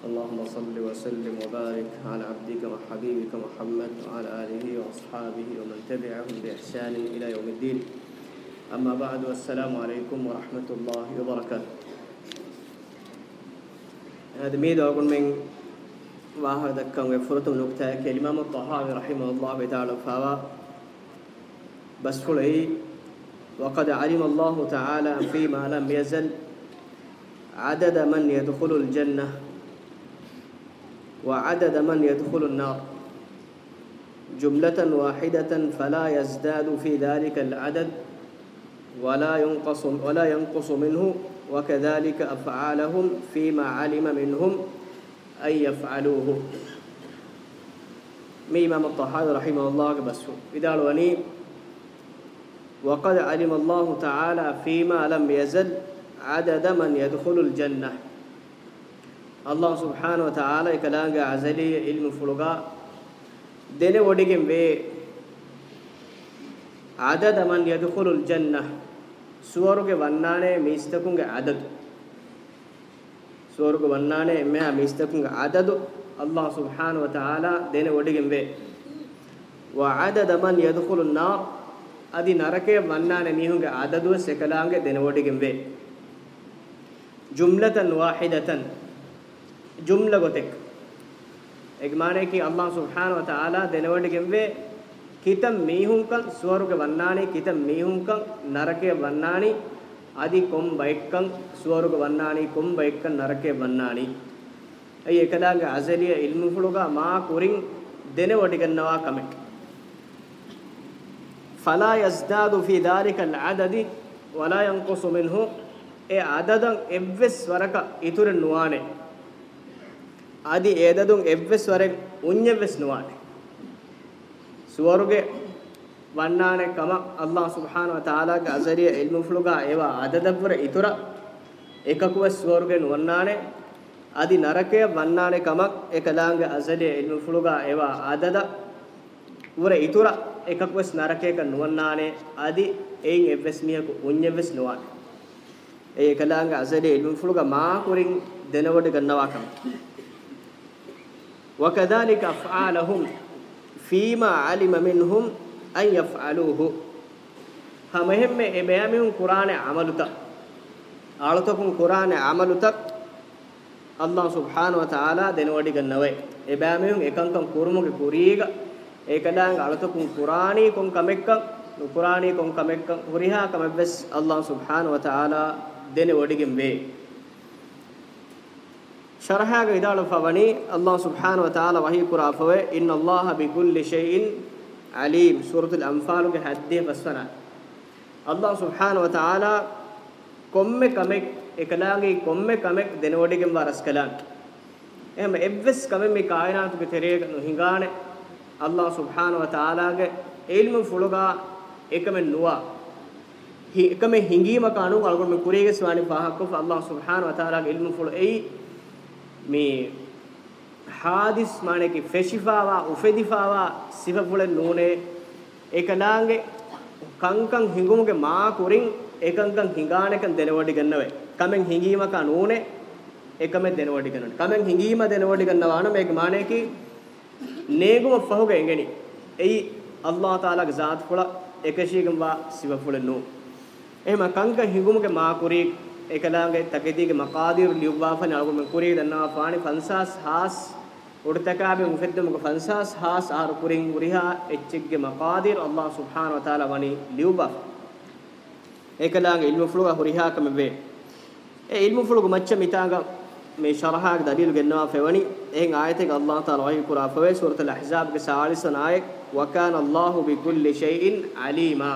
اللهم صل وسلم وبارك على عبدك وحبيبك محمد وعلى آله وأصحابه ومن تبعهم بإحسان إلى يوم الدين أما بعد والسلام عليكم ورحمة الله وبركاته هذا ميد أقول من واحد كان يفرط نكتة كلمة الطهاوي رحمه الله تعالى فوا بس فلعي وقد علم الله تعالى فيما لم يزل عدد من يدخل الجنة وعدد من يدخل النار جملة واحدة فلا يزداد في ذلك العدد ولا ينقص ولا ينقص منه وكذلك أفعالهم فيما علم منهم أن يفعلوه ميم الطحاوي رحمه الله بس إذا وني وقد علم الله تعالى فيما لم يزل عدد من يدخل الجنه ಅಲ್ಲಾಹ್ ಸುಬ್ಹಾನ ವ ತಾಲ ಕಲಾಂಗ Azali ಇಲ್ಮು ಫುಲುಗ ದೆನೆ ಒಡಿಗೆ way ಆದದ ಮನ್ ಯದ್ಖುಲುಲ್ ಜನ್ನ ಸುವರುಗೆ ವನ್ನಾನೆ ಮೀಸ್ತಕುಂಗೆ ಆದದು ಸುವರುಗೆ ವನ್ನಾನೆ ಮೇ ಮೀಸ್ತಕುಂಗೆ ಆದದು ಅಲ್ಲಾಹ್ ಸುಬ್ಹಾನ ವ ತಾಲ ದೆನೆ ಒಡಿಗೆ ವೇ ವ ಆದದ ಮನ್ ಯದ್ಖುಲುನ್ ನಾರ್ ಅದಿ ನರಕೆ ವನ್ನಾನೆ ಮೀಹುಂಗೆ ಆದದು ಸೆಕಲಾಂಗೆ ದೆನೆ ಒಡಿಗೆ ವೇ ಜುಮ್ಲತನ್ ವಾಹಿದತನ್ ಜುಮ್ಲ ಗೊತೆಕ್ ಎಗ್ಮಾನೆ ಕಿ ಅಲ್ಲಾಹ್ ಸುಬ್ಹಾನ ವ ತಆಲಾ ದೆನವಡಿಗೆಂವೆ ಕಿತಂ ಮೀಹುಂಕಂ ಸುವರುಗೆ ವನ್ನಾನಿ ಕಿತಂ ಮೀಹುಂಕಂ ನರಕೆ ವನ್ನಾನಿ ಅದಿ ಕೊಂಬ ಎಕ್ಕಂ ಸುವರುಗೆ ವನ್ನಾನಿ ಕೊಂಬ ಎಕ್ಕಂ ನರಕೆ ವನ್ನಾನಿ ಐ ಏಕದಾಂಗ ಅಜಲಿಯ ಇಲ್ಮು ಹುಳುಗ ಮಾ ಕುರಿಂಗ್ ದೆನವಡಿಗನ್ನವಾ ಕಮೆಟ್ ಫಲಾ ಯಜ್ದಾದು ಫಿ ದಾಲಿಕಲ್ ಅದದಿ ವಲಾ ಯನ್ಕುಸು ಮಿನ್ಹು ಎ ಅದದಂ ಎವ್ವೆಸ್ ವರಕ ಇತುರೆ ನುವಾನೆ আদি এদাদুং এভ্বেস ওয়ারেগ উঞ্জেভ্বেস নুয়ানে সুয়ারুগে වන්නාන කම අල්ලාහ් සුබ්හානහු වතාලාගේ අසරිය ඉල්මු ෆ්ලුගා ඒවා අදදබ්බර ඉතර එකකුව ස්වර්ගෙ නුවන්නානේ আদি නරකය වන්නානේ කමක් එකදාංග අසරිය ඉල්මු ෆ්ලුගා ඒවා අදද උර ඉතර එකකුව නරකයක නුවන්නානේ আদি එයින් එවස් මියකු උඤ්ඤවස් නුවානේ ඒ එකදාංග අසරිය ඉල්මු ෆ්ලුගා මා කුරින් දෙනවට ගන්නවා කම وكذلك أفعالهم فيما علم منهم أن يفعلوه همهم إبيامهم قرآن عملتا أعلتكم قرآن عملتا الله سبحانه وتعالى دنودي ගන්නවේ එබෑමෙන් එකංකම් කුරුමුගේ කුරීග ඒකදාන් අලතකුම් කුරාණී කොම් කමෙක්කම් කුරාණී කොම් කමෙක්කම් හුරිහා කමෙබ්ස් අල්ලාහ් සුබ්හානහු වතාලා දෙන වඩිගින් වේ ಶರಹಾಗ ಇದಾಳು ಫವನಿ ಅಲ್ಲಾಹ್ ಸುಬ್ಹಾನ ವತಾಲ ವಹಿ ಕುರಾಫವೆ ಇನ್ ಅಲ್ಲಾಹ ಬಿಗುಲ್ಲಿ ಶೈಇನ್ ಅಲೀಮ್ ಸೂರತುಲ್ ಅಂಫಾಲುಗೆ ಹದ್ದೆ ಬಸ್ವನ ಅಲ್ಲಾಹ್ ಸುಬ್ಹಾನ ವತಾಲ ಕೊಮ್ಮೆ ಕಮೆಕ್ එකලාගේ කොම්මෙ කමෙක් දෙනවඩගෙන් වරස් කළාන් එහෙම එවස් කමෙ මේ කායනාතුක තෙරේක නොහිඟාන අල්ලාහ් සුබ්හාන ව තාලාගේ ඉල්ම ෆුලුගා එකම නුවා එකම හිඟීමක අනු අලගොන් මේ කුරේගේ ස්වානි පහක්ක අල්ලාහ් සුබ්හාන ව තාලාගේ ඉල්ම ෆුලු එයි මේ හාදිස් মানে কি ফেশিফাওয়া উফেদিফাওয়া সিফাফুলে নুনে ඒකනාගේ කංකං හිඟුමුගේ මා කුරින් ඒකංකං හිඟාණකන් දෙනවඩි ගන්නවේ කමෙන් හිඟීමක නුනේ එකම දෙනවඩි ගන්නන කමෙන් හිඟීම දෙනවඩි ගන්නවා නම් මේක মানে কি නේගුම ෆහුගේ එංගනි එයි අල්ලාහ් තාලාගේ ذات ෆුල එකශීගම් වා සිෆාෆුල නු එහෙම කංකං හිඟුමුගේ මා කුරින් එකලාගේ තකදීගේ මකාදිරු ලියුවාෆන අලගොම කුරේ දන්නවා පානි 50 හාස් උඩතකාබේ මුෆෙද්දමක 50 හාස් ආර කුරින් උරිහා එච්චෙක්ගේ මකාදිර අල්ලාහ් සුබ්හාන වතාලා වනි ලියුවා එකලාගේ ඉල්මු ෆ්ලුගා හුරිහා කම වේ ඒ ඉල්මු ෆ්ලුග මච්ච මිතාග මේ ශරහාගේ දලීල් ගෙන්නවා ෆෙවනි එහෙන් ආයතේක අල්ලාහ් තාලා වහී කුරා ෆවේ සූරතුල් අහ්සාබ්ගේ 40 ආයක وكان الله بكل شيء عليما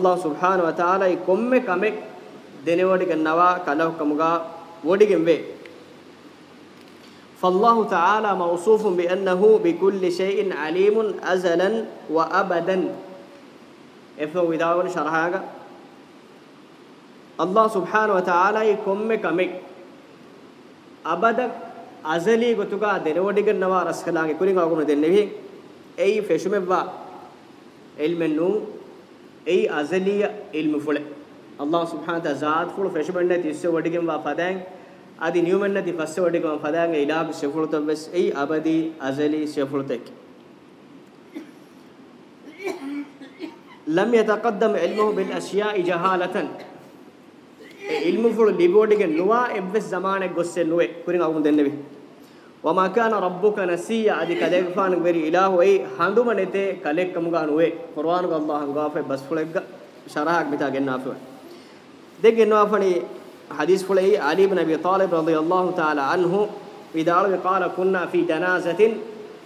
الله سبحانه وتعالى يكمك أمك dene wadiga nawa kala hukamuga wadigen ve فالله تعالى موصوف بأنه بكل شيء عليم أزلا وأبدا إفهم وداون شرحاك الله سبحانه وتعالى يكم كمك أبدا أزلي قتوكا دين وديك النوا رسخلاك كلين قاكم دين نبي أي فشمبا علم النوم أي أزلي علم فلك අල්ලාහ් සුබ්හානහු තාලා ذات ෆුල් ෆෙෂ බන්නේ තිස්සේ වඩිකම් වා ෆදාන් আদি නියුමන් නැති පස්සේ වඩිකම් ෆදාන් ඒ ඉලාහ් ෂෙෆුල් තබස් ඒ අබදි අසලි ෂෙෆුල් තෙක් ලම් යතකද්දම් ඉල්මුහු බිල් අෂියා ජහාලතන් ඒ ඉල්මු ෆුල් ලිබෝඩික නුවා එබ්ස් සමානෙ ගොස්සේ නුවේ කුරින් අවුම් දෙන්නෙවි වමා කාන රබ්බුක නසියා আদি කදේගෆාන වෙරි ඉලාහ් ඒ හඳුම නැතේ කලෙක් කමුගා නුවේ කුර්ආන් ගල්ලාහ් ගාෆේ බස් ෆුලෙග්ග ශරහක් මිතා ගෙන්නාෆේ دق النوافني حديث فلي علي بن أبي طالب رضي الله تعالى عنه إذا قال كنا في جنازة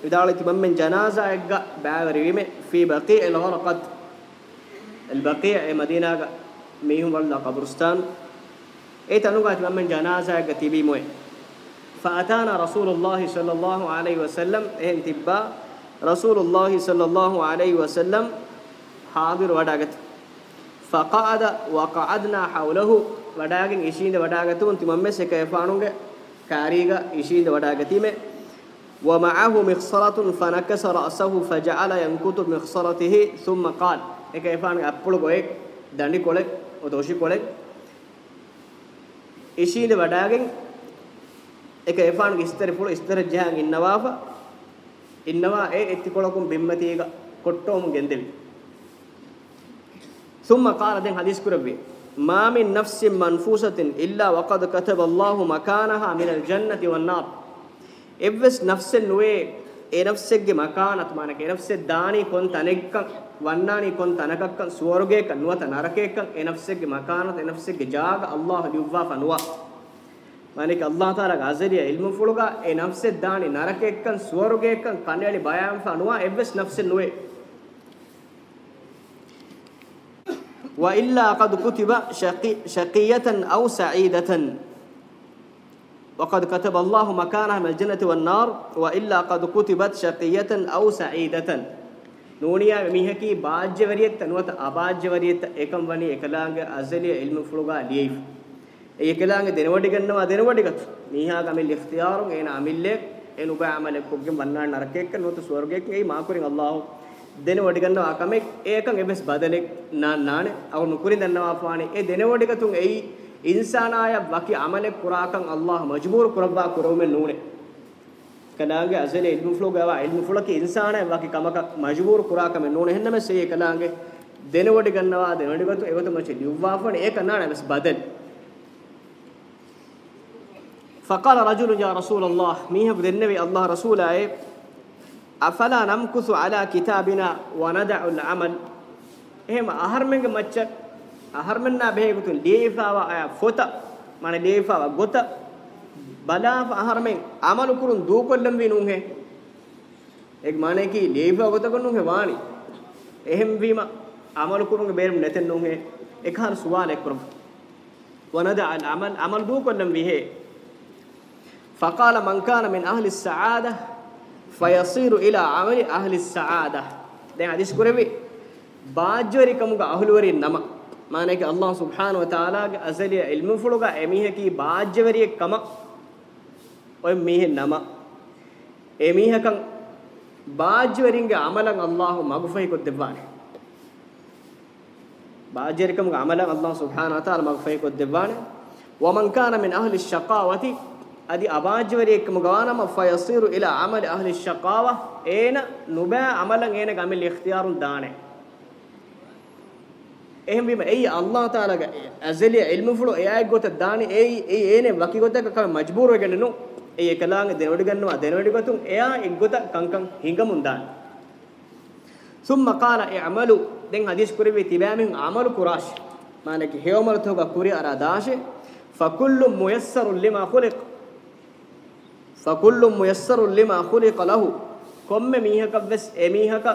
إذا من جنازة إجا بعير في بقيع الغرقد البقيع مدينة ميهم ولا قبرستان إيه نقعد من جنازة إجا تبيمه فأتانا رسول الله صلى الله عليه وسلم إيه انتباه رسول الله صلى الله عليه وسلم حاضر وداقت فقعد وقعدنا حوله وداغن إشيند وداغتون تمام سكيفانونغ كاريغا إشيند وداغتيمه ومعه مخصلة فنكس رأسه فجعل ينكت بمخصلته ثم قال إكيفان أبقل قويك داني قولك ودوشي قولك إشيند وداغن إكيفان إستر فول إستر جهان إنوافا إنوا إيه إتقلكم بمتيغا කොට්ටෝම ගෙන්දෙවි ثم قال دين حديث كربي ما من نفس منفوسة إلا وقد كتب الله مكانها من الجنة والنار إبس نفس نوي ඒ නෆ්සෙක්ගේ මකානත් මානක ඒ නෆ්සෙ දානි කොන් තනෙක්ක වන්නානි කොන් තනකක්ක ස්වර්ගයක නුවත නරකයක ඒ නෆ්සෙක්ගේ මකානත් ඒ නෆ්සෙක්ගේ ජාග අල්ලාහ ලිව්වා ෆනුවා මානක අල්ලාහ තාලා ගාසරිය ඉල්මු ෆුලුගා ඒ නෆ්සෙ දානි නරකයක ස්වර්ගයක කණේලි බයම් ෆනුවා එවස් නෆ්සෙ නුවේ وإلا قد كتب شقي شقية أو سعيدة وقد كتب الله مكانها من الجنة والنار وإلا قد كتبت شقية أو سعيدة نونيا ميهكي باجّ وريت تنوت أباجّ وريت إكم وني إكلانج أزلي علم فلوغا ليف إكلانج دينوادي كنما دينوادي كت ميها كمل اختيارون إن عملك إن أبا عملك كوجم بنار نركك نوت سورجك إيه ما كورين الله දෙනවට ගන්නවා කමෙක් ඒකන් එබස් බදලෙක් නානාන අව මුකුරින් දන්නවා ෆානේ ඒ දෙනවට ගතුන් එයි ඉන්සානාය වකි අමලෙ කුරාකන් අල්ලාහ මජ්බූර් කුරබ්බා කුරවමෙ නූනේ කනාගේ අසල ඉල්මු ෆ්ලෝ ගාවා ඉල්මු ෆ්ලෝ කේ ඉන්සානාය වකි කමක මජ්බූර් කුරාකමෙ නූනේ හෙන්නම සේ කනාගේ දෙනවට ගන්නවා දෙනවට ගතු ඒවත මච ලිව්වා ෆානේ ඒක නාන එබස් බදල් فقال رجل يا رسول الله ميه بدنبي الله رسوله afala namkusu ala kitabina wa nad'u al-amal ehma aharmenge macca aharmenna behegutun leifawa aya fota mane leifawa gota balaf aharmen amalu kurun dukollam winun he ek mane ki leifawa gota kunnun he wani ehem wima amalu kurunge berum neten nun he ek har suwal ek kurum wa nad'u al-amal amal dukollam wihe faqala man kana min ahli as-sa'adah فيصير الى عمل اهل السعاده දැන් හදිස් කරමි බාජ්ජරි කමුග අහුලවරි නම මානේක අල්ලාහ් සුබ්හාන ව තාලාගේ අසලිය ඉල්මු ෆුලුග එමිහකී බාජ්ජවරිය කම ඔය මිහ නම එමිහකන් බාජ්ජවරින්ගේ අමලන් අල්ලාහ් මග්ෆයි කොද්දෙවානේ බාජ්ජරි කමුග අමලන් අල්ලාහ් සුබ්හාන ව තාලා මග්ෆයි කොද්දෙවානේ ومن كان من اهل الشقاوه අදි අබාජ්වරයෙක්ම ගවානම ෆයසීරු ඉලා අමල අහ්ලි ෂකාව ඒන නුබෑ අමලන් ඒන ගමිල් ඉක්තියාරුන් දානේ එහෙම බීම එයි අල්ලාහ් තාලාගේ අසලිය ඉල්මු ෆුලෝ එයායි ගොත දානේ එයි එයි ඒනේ වකි ගොතක කම මජ්බූර වෙගෙන නු ඒ එකලාගේ දෙනවඩ ගන්නවා දෙනවඩ ගතුන් එයා එක් ගොත කංකං හිඟමුන් දාන සුම්ම කාලා ඉඅමලු දැන් හදිස් කුරේ තිබෑමෙන් අමලු කුරාෂ් මානකේ හේවමරතෝග කුරේ අරාදාෂේ ෆකුල්ලු මුයස්සරු ලිමා ඛුලිකා فكل ميسر لما خلق له කොම්මෙ මීහක වෙස් එමීහක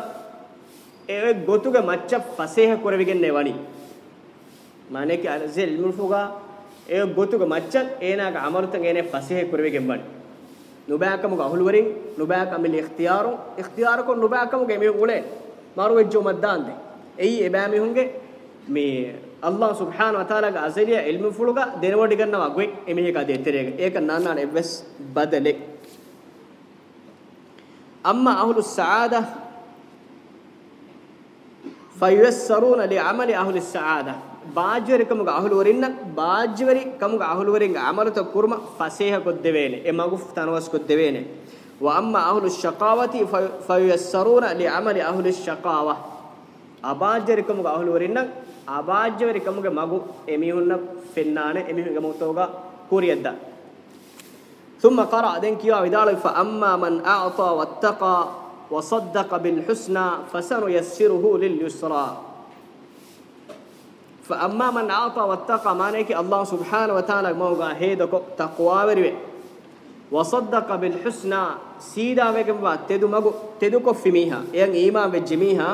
ඒ ගොතුගේ මච්ච පසේහ කරවිගන්නේ වනි মানে কি අල්සෙල් මුල්ෆුගා ඒ ගොතුගේ මච්ච ඒනාග අමරුතන් ඒනේ පසේහ කරවිගෙන් වනි නුබෑකම ගහලුවරින් නුබෑකම ලි ඉක්තියාරු ඉක්තියාරක නුබෑකම ගේ මේ උලේ මාරු වෙච්චෝ මද්දාන්දේ එයි එබෑ මිහුන්ගේ මේ අල්ලාහ් සුබ්හානහු වතාලාගේ අසලිය ඉල්මු ෆුලුග දෙනවඩි ගන්නවා ගොයි එමෙහික දෙතරේක ඒක නානාන එවස් බදලෙ අම්මා අහ්ලු සාදා ෆයස්සරුන ලිඅමලි අහ්ලි සාදා බාජ්වරිකමුග අහ්ලු වරින්න බාජ්වරි කමුග අහ්ලු වරින්ග අමරත කුර්ම ෆසේහ කොත් දෙවේනේ එ මගුෆ් තනවස් කොත් දෙවේනේ واما اهل الشقاوه فييسرون لعمل اهل الشقاوه අබාජ්වරිකමුග අහ්ලු වරින්න අභාජ්‍යවර එකමුගේ මගු එමිහුන්න ෆෙන්නාන එමිහුගේ මුතෝගා කුරියද්දා ثم قرأ دين كيوا ودالك فأما من أعطى واتقى وصدق بالحسنى فسنيسره لليسرى فأما من أعطى واتقى مانيك الله سبحانه وتعالى موغا هيدك تقوى وروي وصدق بالحسنى سيدا مكبا تدو مغو تدو كفميها يعني إيمان بجميها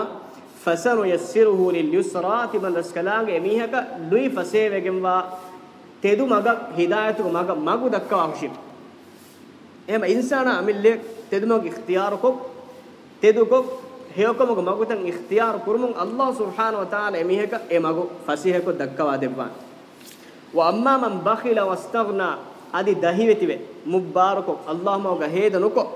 ෆසනු යස්සිරුහු ලිල් යුස්රා තිබන් රස්කලාගේ මීහක ලුයි ෆසේවෙගෙන් වා තෙදු මග හිදායතු මග මගු දක්වා අවශ්‍ය එහෙම ඉන්සාන අමිල්ලේ තෙදු මග ඉක්තියාර කොක් තෙදු කොක් හේකො මග මගු තන් ඉක්තියාර කුරුමුන් අල්ලාහ් සුබ්හාන ව තාලා මීහක ඒ මගු ෆසීහක දක්වා දෙවන් ව අම්මා මන් බඛිල වස්තග්නා আদি දහිවෙතිවේ මුබ්බාරකොක් අල්ලාහ් මෝග හේදනුකොක්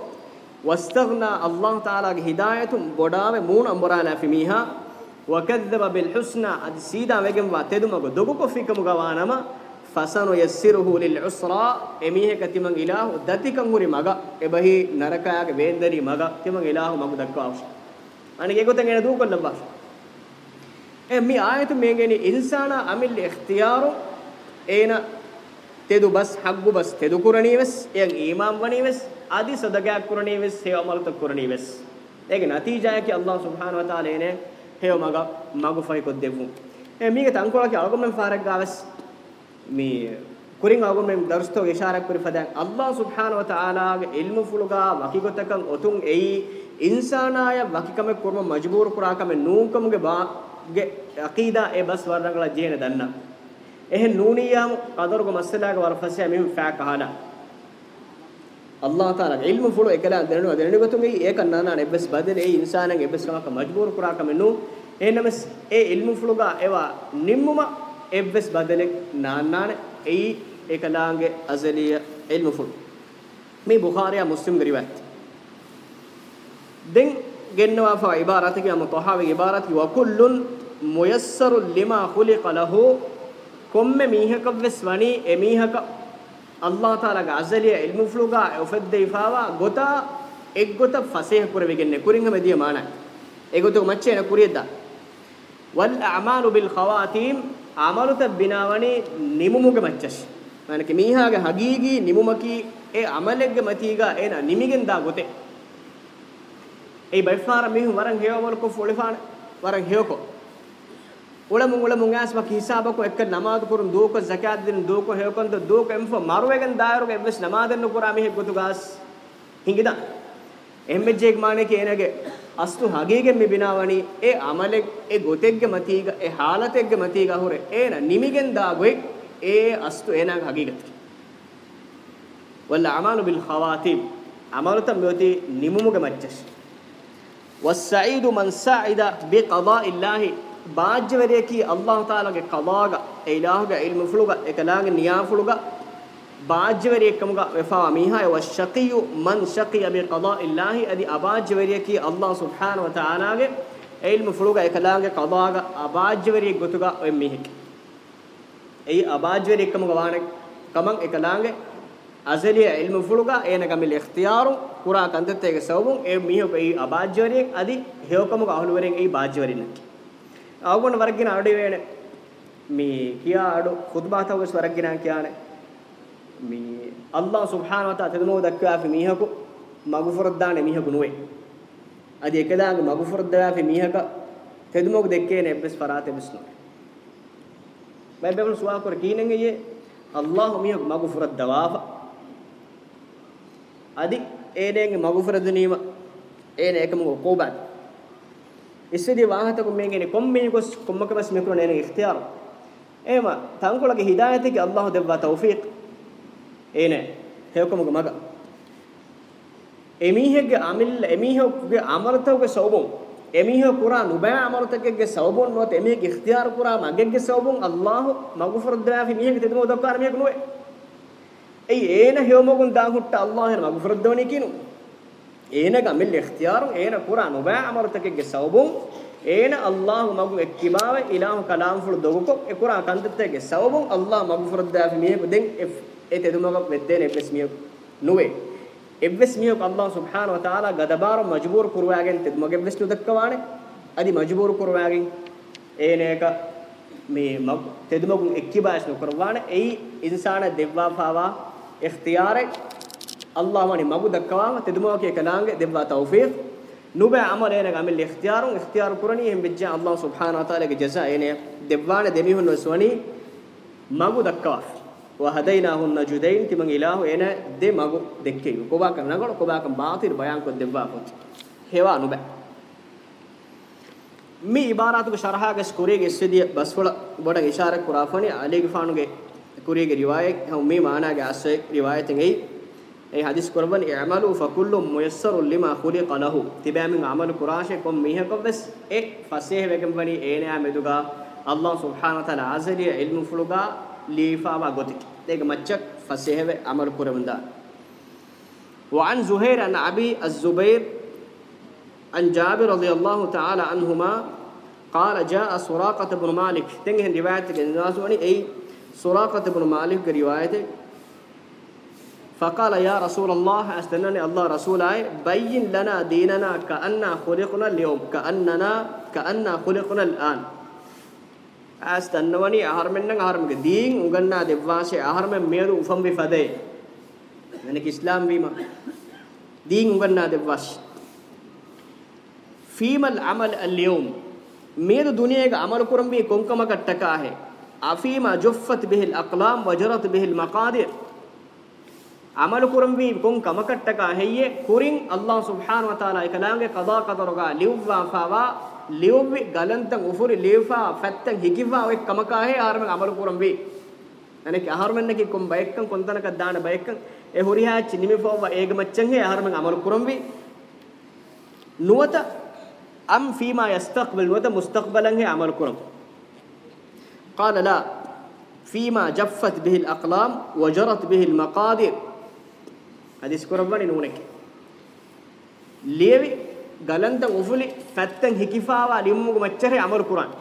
واستغنى الله تعالى هداية بودام مون أمبرانا في ميها وكذب بالحسنى أد سيدا وجم واتدم أقول دعوك فيكم جوانما فسنو يسره للعسرى أميه كتيمن إله دتي كموري مغا إبهي نركايا كبيندري مغا تيمن إله مغو دكواش أنا كيكو تنين دو كل لباش أمي آية ميجني إنسانا أمل اختياره ඒන තෙදු බස් හග්ගු බස් තෙදු කුරණීවස් එයන් ඊමාම් වණීවස් ආදි සදගයක් කුරණීවස් සේවමලත කුරණීවස් ඒක නතිජාය කි අල්ලාහ් සුබ්හානහු වතාලා එනේ හේව මග මගු ෆයි කො දෙවු එ මේක තංකොලකි අලගොමෙන් ෆාරක් ගාවස් මේ කුරින් අලගොමෙන් දර්ස්තෝ ඉෂාරක් කුරි ෆදයන් අල්ලාහ් සුබ්හානහු වතාලාගේ ඉල්මු ෆුලුගා වකිගතකන් ඔතුන් එයි ඉන්සානාය වකිකම කුර්ම මජ්බූර් කුරාකම නූකමගේ බාගේ අකීදා ඒ බස් වරණගල ජීන දන්නා එහෙන් නූනියාම කදරුක මස්සලාගේ වරපසය මෙහිම ෆෑක් අහලා අල්ලාහ් තාලා ඉල්මු ෆුලෝ එකලා දෙනවා දෙනු ගතුමි ඒක නානා නෙබ්බස් බදල ඒ ඉන්සානන් එබ්බස් කමක මජ්බූර් කුරා කමෙන්නු එනමස් ඒ ඉල්මු ෆුලෝගා ඒවා නිම්මුම එබ්බස් බදලෙක් නානාන ඒ එකලාගේ අසලිය ඉල්මු ෆුලෝ මේ බුඛාරියා මුස්ලිම් ගරිවත් දෙන් ගෙන්නවා ෆා ඉබාරතක යම තහාවේ ඉබාරත් වකුල්ලුන් මුයස්සරු ලිමා ඛුලික ලහූ ಕೊಮ್ಮೆ ಮೀಹಕವ್ವೆಸ್ ವನಿ ಎ ಮೀಹಕ ಅಲ್ಲಾಹ್ ತಾಲಾಗ ಅಜಲಿಯ ಇಲ್ಮು ಫ್ಲುಗಾ ಒಫದ್ದೈಫಾವ ಗೊತಾ ಎಗ್ಗೊತ ಫಸೇಹ ಕುರವಿಗೆನ್ನೆ ಕುರಿಂಗ ಮೆದಿಯ ಮಾನ ಎಗೊತು ಮಚ್ಚೇನ ಕುರಿಯದ್ದ ವಲ್ ಅಮಾಲು ಬಿಲ್ ಖವಾತೀಮ್ ಅಮಲುತ ಬಿನಾವಣಿ ನಿಮುಮುಗ ಮಚ್ಚಶ್ ನನಗೆ ಮೀಹಾಗ ಹಗೀಗಿ ನಿಮುಮಕಿ ಎ ಅಮಲೆಗ್ಗ ಮತೀಗ ಏನ ನಿಮಿಗೆಂದ ಗೊತೆ ඒ බයිෆාර මිහු වරන් හේවමලකෝ ෆොලිෆාන වරන් හේවකෝ ಉಳಮು ಉಳಮು ಗಾಸ್ಮ ಹಿಸಾಬಕು ಎಕ್ಕ ನಮಾಜ್ ಕುರುಂ ದೂಕ ಜಕಾತ್ ದಿನ ದೂಕ ಹೇಕೊಂದ ದೂಕ ಎಂಫ ಮರುವೆಗನ್ ದಾಯರುಗೆ ಎವ್ವೆಸ್ ನಮಾಜನ್ನು ಕುರಾ ಮಿಹೆ ಗೊತುಗಾಸ್ ಹಿಂಗಿದ ಎಮ್ಮೆಜ್ಜೆಗ್ ಮಾನೆಗೆ ಏನಗೆ ಅಸ್ತು ಹಗೀಗೆ ಮಿ ಬಿನಾವಣಿ ಎ ಅಮಲೆ ಎ ಗೊತೆಗ್ಗೆ ಮತೀಗ ಎ ಹಾಲತೆಗ್ಗೆ ಮತೀಗ ಹುರೆ ಏನ ನಿಮಿಗೆನ್ ದಾಗೊಯ್ ಎ ಅಸ್ತು ಏನಾಗ ಹಗೀಗತ್ಗೆ ವಲ್ಲ ಅಮಾಲು ಬಿಲ್ ಖವಾತೀಬ್ ಅಮಾಲು ತಮ್ಯೋತಿ ನಿಮುಮುಗೆ ಮಜ್ಜಸ್ ವಸ್ಸঈದು ಮನ್ ಸঈದ ಬಿಖದಾ ಇಲ್ಲಾಹಿ ಬಾಜ್ಯವರಿಯಕಿ ಅಲ್ಲಾಹ್ ತಾಲಾಗೆ ಕವಾಗ ಇಲಾಹುಗ ಇಲ್ ಮುಫ್ಲುಗ ಎಕಲಾಗೆ ನಿಯಾಫುಳುಗ ಬಾಜ್ಯವರಿಯಕ್ಕಮುಗ ವೆಫಾ ಮೀಹಾಯ ವ ಶಕಿಯು ಮನ್ ಶಕಿಯ ಬಿ ಕದಾ ಇಲ್ಲಾಹಿ ಅದಿ ಅಬಾಜ್ಯವರಿಯಕಿ ಅಲ್ಲಾಹ್ ಸುಬ್ಹಾನ ವ ತಾಲಾಗೆ ಇಲ್ ಮುಫ್ಲುಗ ಎಕಲಾಗೆ ಕವಾಗ ಅಬಾಜ್ಯವರಿಯ ಗೊತುಗ ವೆ ಮಿಹಿಕ್ ಎಯಿ ಅಬಾಜ್ಯವರಿಯಕ್ಕಮುಗ ವಾನೆ ಕಮಂ ಎಕಲಾಗೆ ಅಜಲಿಯ ಇಲ್ ಮುಫ್ಲುಗ ಏನಗಮಿಲ್ ಇಖ್ತಿಯಾರು ಕುರಾ ಕಂದತ್ತೆಗೆ ಸೌಬು ಎ ಮಿಹುಗ ಎಯಿ ಅಬಾಜ್ಯವರಿಯ ಅದಿ ಹೇವಕಮುಗ ಅಹಲುವರಿಯ ಎಯಿ ಬಾಜ್ಯವರಿನಕ್ಕೆ ಅವಗೊಂಡು ವರಗಿನ ಅಡುವೇಣೆ ಮೀ ಕಿಯಾ ಅಡು ಖುದ್ಬಾತವಸ್ ವರಗಿನ ಕಿಯಾನೆ ಮೀ ಅಲ್ಲಾಹ್ ಸುಬ್ಹಾನಹು ವ ತಆಲಾ ತದನೋ ದಕ್ಕಾಫಿ ಮೀಹಕು ಮಗಫುರದ್ದಾನೆ ಮೀಹಕು ನುವೆ ಅದಿ ಏಕದಾಂಗ ಮಗಫುರದ್ದಾಫಿ ಮೀಹಕ ತದಮೋಗ ದೆಕ್ಕೇನೆ ಎಬ್ಬಸ್ ಫರಾತೆ ಬಿಸ್ನು ಮೈ ಬೆಬಲ್ ಸುವಾಕುರ ಕೀನೆಂಗೆ ಯೆ ಅಲ್ಲಾಹ್ ಮೀಹಕು ಮಗಫುರದ್ದಾಫ ಅದಿ ಏನೆಂಗೆ ಮಗಫುರದನೀಮ ಏನೆ ಏಕಮಗ ಕೋಬಾತ್ ඉස්සෙදි වාහතක මේගෙන කොම්මේ කොස් කොම්මක බස් මෙකුණ නේන ඉක්තියාර එම තංකොලගේ හිදායතේ අල්ලාහ් දෙවවා තෞෆීක් ඒනේ හේකමුගේ මග එමීහෙගේ අමිල් එමීහෙගේ අමරතවගේ සෞබොන් එමීහෙ කුරා නුබෑ අමරතකගේ සෞබොන් නොත එමීගේ ඉක්තියාර කුරා මගගේ සෞබොන් අල්ලාහ් මග්ෆුර් දාෆි මීහෙගේ තෙදමෝ දක්කාර මේක නොවේ ඒ ඒන හේමගුන් දාහුට්ට අල්ලාහ් මග්ෆුර් දවණී කිනු ඒනග මිල් ඉක්තියාරු ඒන කුරාන ඔබෑ අමරතකෙගේ සවබුන් ඒන අල්ලාහ් මගු එක්කිබාව ඉලාහ් කලාම් ෆුල් දොගුකො ඒ කුරාන කන්දත්තේගේ සවබුන් අල්ලාහ් මගු ෆරද්දා මියෙ දෙන් ඒ තෙදුමක වෙද්දේන එබ්ස් මිය නුවේ එබ්ස් මිය අල්ලාහ් සුබ්හාන ව තාලා ගදබාර මජ්බූර් කරවාගෙන් තෙදුමක එබ්ස් නුදක්කවානේ අදි මජ්බූර් කරවාගෙන් ඒනේක මේ මග තෙදුමක එක්කිබාස් නොකරවානේ ඒ ඉන්සාන දෙවවා පාවා ඉක්තියාරේ ಅಲ್ಲಾಹ್ ಮಣಿ ಮಗು ದಕ್ಕವಾಮ ತೆದುಮಾಕೆ ಕಲಾಂಗೆ ದೆವ್ವಾ ತೌಫೀಕ್ ನುಬೆ ಅಮಲೇನ ಗಮಲ್ ಇಖ್ತಿಯಾರು ಇಖ್ತಿಯಾರು ಕುರನಿ ಹೆಂ ಬಿಜ್ಜ ಅಲ್ಲಾಹ್ ಸುಬ್ಹಾನಹು ವತಾಲಗೆ ಜಜಾ ಏನೆ ದೆವ್ವಾನೆ ದೆಮಿಹುನ್ನ ಸೋನಿ ಮಗು ದಕ್ಕವಾ ವಹದೈನಾಹುನ್ನ ಜುದೈನ್ ತಿಮಂಗ ಇಲಾಹು ಏನೆ ದೆ ಮಗು ದೆಕ್ಕೆಯು ಕೊಬಾಕ ನಗಳು ಕೊಬಾಕ ಮಾತಿರ್ ಬಯಾನ್ ಕೊ ದೆವ್ವಾ ಕೊತ್ ಹೇವಾ ನುಬೆ ಮಿ ಇಬಾರಾತುಗೆ ಶರಹಾಗೆ ಸ್ಕುರಿಗೆ ಇಸ್ಸಿದಿಯ ಬಸ್ವಳ ಬಡ ಇಶಾರಕ್ ಕುರಾಫನಿ ಅಲಿಗೆ ಫಾನುಗೆ ಕುರಿಗೆ ರಿವಾಯತ್ ಹೌ ಮಿ ಮಾನಾಗೆ ಆಸೆ ರಿವಾಯತ್ ಎಂಗೈ ඒ හදිස් කරබන් ඉමාලු ෆකුල්ලු මුයස්සරු ලිමා ඛුලික ලහු තිබෑමින් අමල කුරාෂේ කොම් මිහකොම් වෙස් එක් ෆසේහ වෙගම් වනි ඒනෑ මෙදුගා අල්ලාහ් සුබ්හානහු තාලා ආසරිය ඉල්මු ෆුලුගා ලීෆාවා ගොතික ඒක මච්චක් ෆසේහ වෙ අමල කුරවන්දා وعن زهير عن ابي الزبير عن جابر رضي الله تعالى عنهما قال جاء سراقه بن مالك تنهن روايه الناس وني اي سراقه بن مالك روايه فقال يا رسول الله استناني الله رسول بين لنا ديننا كأننا خلقنا اليوم كأننا كأننا خلقنا الآن استنوني أهرمنا أهرم نعم، دين وغنا دبواسي أهرم ميرو فم بفدي يعني إسلام بما دين وغنا دبواسي فيما العمل اليوم ميرو دنيا عمل كرم بي كونكما كتكاه أفيما جفت به الأقلام وجرت به المقادير අමල කුරම්වි කොන් කමකට්ටකා හෙයියේ කුරින් අල්ලාහ් සුබ්හානහු වතාලා එකලාගේ කදා කදරගා ලිව්වා ෆවා ලිව්වි ගලන්තන් උෆුරි ලිව්වා ෆැත්තන් හිකිවා ඔය කමකා හේ ආරම අමල කුරම්වි අනෙක් ආහර්මන්නකි කොන් බයක්කන් කොන්තනක දාන බයක්කන් ඒ හොරිහා චිනිමි ෆෝවා ඒග මච්චන් හේ ආහර්ම අමල කුරම්වි නුවත අම් ෆීමා යස්තක්බල් නුවත මුස්තක්බලන් හේ අමල කුරම් قال لا فيما جفت به الأقلام وجرت به المقادير حديث كربان نونك ليبي ගලන්ත උෆුලි පැත්තෙන් හිකිෆාවා ලිම්මුගු මච්චරේ අමර කුරාන්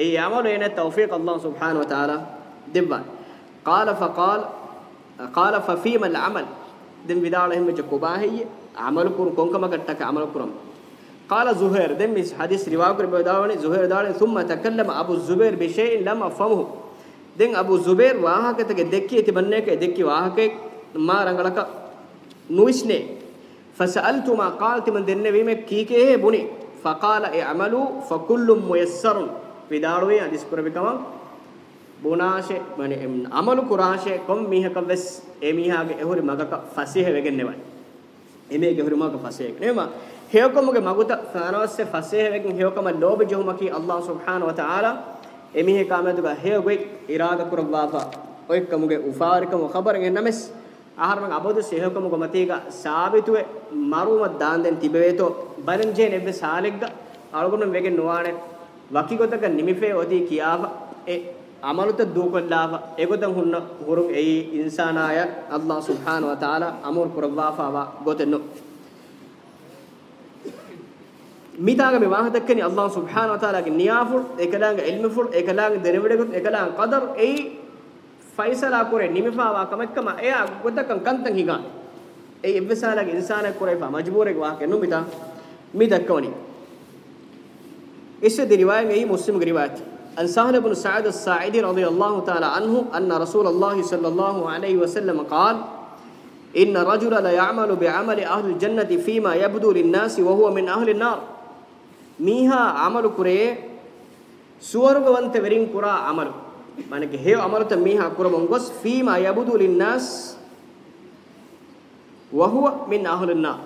اي යමලු هنا توفيق الله سبحانه وتعالى دبا قال فقال قال ففيما العمل دم بدالهم جكوباهي عمل كون كونكما كتك عمل كرم قال زهير دم حديث رواه بداوني زهير دال ثم تكلم ابو الزبير بشيء لم افهمه دين ابو زبير واهكتك دكي تبنك دكي واهكك මා රංගලක නුවිස්නේ فسالتما قالت من دنه ويمه كيكه بني فقال اعملوا فكل ميسر وداروي حديث قربكم بوناشه من عمل قراشه كم ميهك بس اميهاගේ එහුරි මගක ෆසිහ වෙගෙන්නේවයි එමේගේ එහුරි මගක ෆසිහ නේම හේකොමගේ මගුත සානවස්සේ ෆසිහ වෙගෙන් හේකොම ලෝභ ජොහමකි අල්ලාහ් සුබ්හානහු වතාලා එමිහේ කාමදුග හේගොයි ඉරාද කුරබ්බාපා ඔයකමුගේ උෆාරිකම خبرෙන් එන්නමස් aharman abodu sehokum gomatiga saabituwe maruma daanden tibeweto barenje nebbe saalegga alugum wege nuane wakigotaga nimife odi kiyafa e amaluta dukollafa egotan hunna hurum ei insanaaya allah subhanahu wa taala amur kurwafa wa gotenno mitaga me wahatakani allah subhanahu wa taala ge niyaful ekalaanga ilmiful ekalaanga denewede ekalaanga qadar ei ಫೈಸಲಾ ಕೊರೆ ನಿಮಿಫಾವಾ ಕಮಕ್ಕಮ ಏ ಗೊತ್ತಕಂ ಕಂತಂ ಹಿಗ ಏ ಎವ್ವಸಾಲಾಗ ಇನ್ಸಾನ ಕೊರೆ ಫಾ ಮಜ್ಬೂರಿಗೆ ವಾಕೆ ನುಮಿತಾ ಮಿ ದಕ್ಕವನಿ ಇಸ್ಸೆ ದಿ ರಿವಾಯತ್ ಏ ಮುಸ್ಲಿಮ್ ರಿವಾಯತ್ عن سهل بن سعد الساعدي رضي الله تعالى عنه أن رسول الله صلى الله عليه وسلم قال إن رجل لا يعمل بعمل أهل الجنة فيما يبدو للناس وهو من أهل النار ميها عمل كره سورغ وانت ورين كرا عمله manake heo amaluta miha akurama gos fima yabudu linnas wa huwa min ahlunna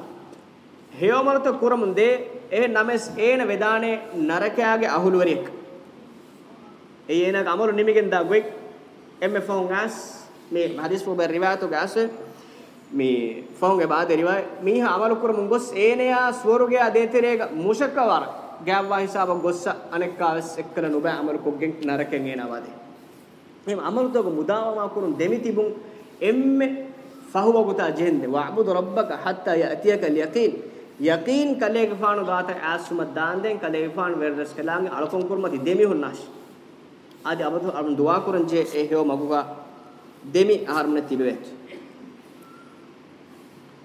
heo amaluta kuramunde eh names ena vedane narakyaage ahulwerek ඒ එනක අමරු නිමිගෙන් දා ගොයික් එම් එෆ් ෆෝන් ගස් මේ හදිස් පොබ රිවාතු ගස් මේ ෆෝන් ගේ බාද රිවා මීහ අමරු කුර මුන් ගොස් ඒනයා ස්වර්ගය දේතරේ මුෂක වර ගෑවවා හිසාව ගොස්ස අනෙක් කාවස් එක්කන නුබ අමරු කුගෙන් නරකෙන් එනවාදී මෙහෙම අමරුතක මුදාවමා කුරුන් දෙමි තිබුන් එම්මෙ ෆහුවගත ජෙන්ද වඅබුදු රබ්බක හත්තා යතියක යකීන් යකීන් කලේ ගෆානු දාත ආසුම දාන්දෙන් කලේ ගෆාන් වෙරදස් කලාංග අලකොන් කුරුමති දෙමි හොන්නාශ ආදි අබදු අරුන් දුවා කුරුන් ජේ ඒ හේව මගුගා දෙමි ආහර්මන තිබෙත්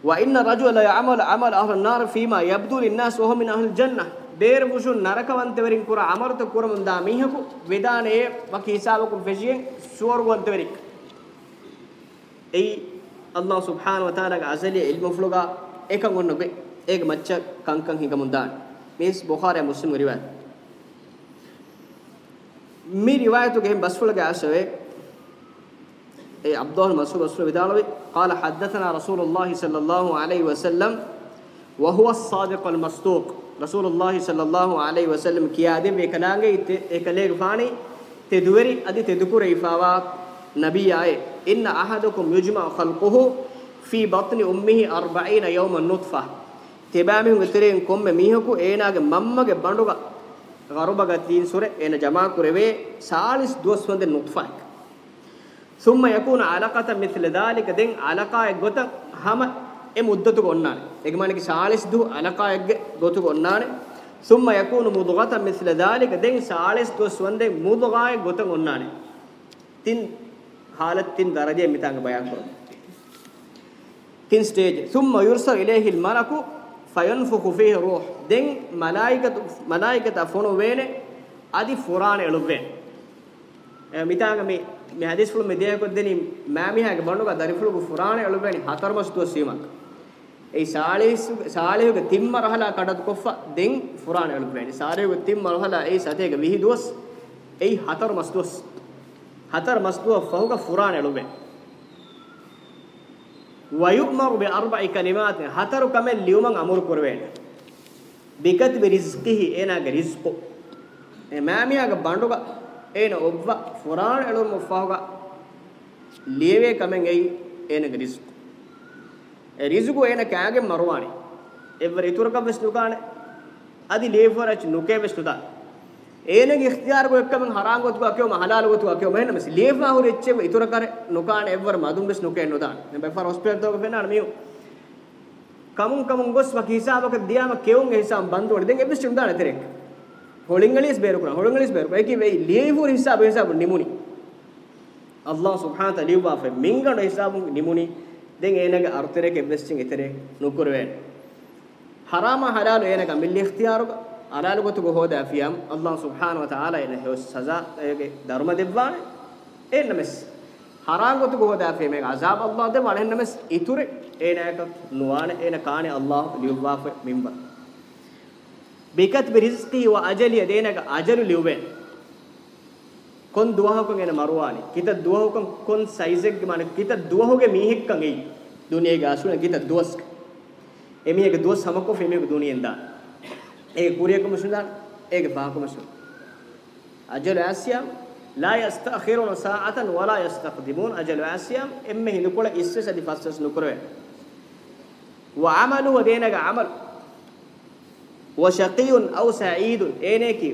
وإن الرجل لا يعمل عمل أهل النار فيما يبدو للناس وهو من أهل الجنة ಬೇರ್ವುಶು ನರಕವಂತವರಿಂ ಕುರ ಅಮರತ ಕುರ ಮುಂದ ಮೀಹಕು ವಿಧಾನಯೇ ವಕಿ ಹಿಸಾಬಕು ಫೆಜಿಯೆಂ ಸುವರ್ಗುವಂತವರಿಕ್ ಐ ಅಲ್ಲಾಹ್ ಸುಬ್ಹಾನ ವ ತಾಲಾಗ ಅಜಲಿ ಇಲ್ಮು ಫ್ಲುಗ ಏಕಂಗೊನ್ನುಗೆ ಏಗ ಮಚ್ಚ ಕಂಕಂ ಹಿಂಗ ಮುಂದಾನ್ ಮೀಸ್ ಬುಖಾರಿ ಮುಸ್ಲಿಂ ರಿವಾಯತ್ ಮಿ ರಿವಾಯತುಗೆ ಹಿಂ ಬಸ್ಫುಲಗೆ ಆಶವೆ ಐ ಅಬ್ದುಲ್ ಮಸೂದ್ ಅಸ್ಲು ವಿದಾಳವಿ قال حدثنا رسول الله صلى الله عليه وسلم وهو الصادق المصدوق රසූලුල්ලාහි සල්ලල්ලාහු අලයිහි වසල්ලම් කියාදේ මේ කලාංගේ ඒකලේ ගාණි තේ දුවරි අදි තේ දුකුරේ ඉෆාවා නබී ආයේ ඉන්න අහදකුම් යුජ්මා ඛල්කුහු ෆී බත්නි උම්මිහි 40 යවම නුත්ෆා තෙබාමිහුන් ඉතරෙන් කොම්මෙ මීහකු ඒනාගේ මම්මගේ බඬුග ගරුබග තීන් සොරේ එන ජමා කුරවේ 40 දොස් වන්ද නුත්ෆා ثم يكون علقه مثل ذلك دين علقه ගොත හැම ಎ ಮುದ್ದತು ಗೊಂನಾನೆ ಎಗಮನಗೆ ಶಾಲಿಸ್ದು ಅಲಕಾಯಗ್ಗೆ ಗೊತು ಗೊಂನಾನೆ ಸುಮ್ಮ ಯಕೂನು ಮುದುಗತ ಮಿಸ್ಲ ದಾಲಿಕ ದೆನ್ ಶಾಲಿಸ್ದು ಸ್ವಂದೆ ಮುದುಗಾಯ ಗೊತ ಗೊಂನಾನೆ ತಿನ್ ಹಾಲತ್ ತಿನ್ ದರಜೆ ಮಿತಾಂಗ ಬಯಾನ್ ಕೊರ ತಿನ್ ಸ್ಟೇಜ್ ಸುಮ್ಮ ಯುರ್ಸ ಇಲೇಹಿ ಮಲಕು ಫಯನ್ಫುಖು ಫೀಹಿ ರೂಹ್ ದೆನ್ ಮಲಾಯಿಕತು ಮಲಾಯಿಕತ ಫೋನು ವೇನೆ ಅದಿ ಫುರಾನ್ ಎಳುವೆ ಮಿತಾಂಗ ಮಿ මේ හදිස් ෆුල් මෙදියා කොද්දෙනි මෑමිහාගේ බණ්ඩුක දරිෆුල්ගේ ෆුරාණ එළුබැනි හතරමස් දුව සීමක් ඒ සාලේසු සාලේහුගේ තිම්ම රහලා කඩත් කොෆ දෙන් ෆුරාන අලු බෑනි සාලේහුගේ තිම්ම රහලා ඒ සතේක විහිදුවස් ඒ හතර මස්දුවස් හතර මස්දුව ෆහුග ෆුරාන අලු බෑ වයුම්මරු බි අර්බයි කලිමාත් හතරු කම ලියුමන් අමුරු කරවේන බිකත් බි රිස්කිහි එනාගේ රිස්කෝ ඒ මෑමියාගේ බඬුග එන ඔබ්ව ෆුරාන අලු මොෆහුග ලියවේ කමෙන් ඒ එනගේ රිස්කෝ e rizgu ena kaage marwani evver iturka ves nukane adi leforach nuke ves tuda ene ge ikhtiyar go ekkamen haram go tuka kyo mahalal go tuka kyo mehna mes lefa hore ecche iturka nukane evver madum ves nuke nuda ne befar hospital to fena miu kamun kamun gos wa hisabak diyama keun ge hisam bandu ne den evis chunda ne terek holingalis beru kuna holingalis beru eki ve lefur hisab hisab nimuni Allah subhanahu wa ta'ala liwa fe minga hisabun nimuni දැන් ඒනගේ අර්ථරේක ඉන්වෙස්ටිං ඉතරේ නුකුර වේ හරාම හලාල ඒනක මිල්ලි ඉක්තියාරුක අලාල ගොතු ගොහෝද අෆියම් අල්ලාහ් සුබ්හානහු වතාලා එන හොස් සසා ඒගේ ධර්ම දෙවවානේ එන්නමස් හරාම් ගොතු ගොහෝද අෆියම් මේක අසාබ අල්ලාහ් දෙම අලෙන්නමස් ඉතුරේ ඒනක නුවාන ඒන කානේ අල්ලාහ් ලිව්වාෆ මින්බා බිකත් බිරිස්කි ව අජලිය දේනක අජලු ලිව්වේ කොන් දුවහුකන් එන මරුවානි කිත දුවහුකන් කොන් සයිස් එක මන කිත දුවහුගේ මීහෙක්කන් එයි දුනියේ ගාසුන කිත දුවස් එමියක දුවස් සමකෝ ෆෙමියක දුනියෙන් දා ඒ කුරියකම සුදාන ඒක පාකම සු අජල ආසියම් ලා යස්තඛිරුන සාඅතන් වලා යස්තක්දිමුන් අජල ආසියම් එම්මෙ හිනුකොල ඉස්සෙසදි පස්සස් නුකරවේ වඅමලු වදේනග අමල් وشقي او سعيد اينكي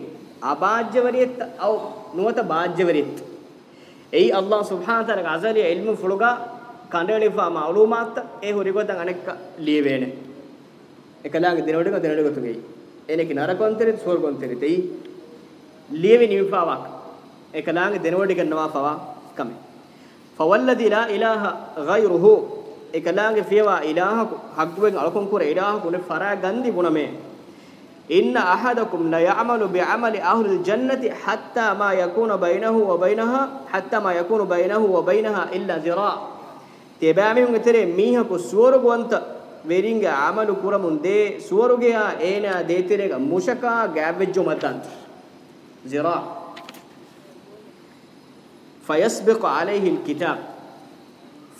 අබාජ්‍යවරියත් අව නුවත බාජ්‍යවරියත් එයි අල්ලාහ් සුබ්හානහු තාලා ගාසලිය ඉල්මු ෆුලුගා කණ්ඩලිෆා මාලුමාත් ඒ හොරිගොතන් අනෙක් ලියවේනේ එකලාගේ දිනවඩක දිනවඩකතුගේ එනක නරකොන්තරින් සෝර්කොන්තරින් තෙයි ලියවි නිවිපාවක් එකලාගේ දිනවඩක නවාපවා කමේ فوالذي لا اله غيره එකලාගේ පියවා ඉලාහ හක්දුවෙන් අලකොන් කුර ඉලාහ කුනේ ෆරා ගන්දි බුණ මේ إن أحدكم لا يعمل بعمل أهل الجنة حتى ما يكون بينه وبينها حتى ما يكون بينه وبينها إلا ذراع تبامي ترى ميها كسور وانت ويرينغ عمل كرمون دي سورغيا اينا دي تريغ مشكا غابجو متان ذراع فيسبق عليه الكتاب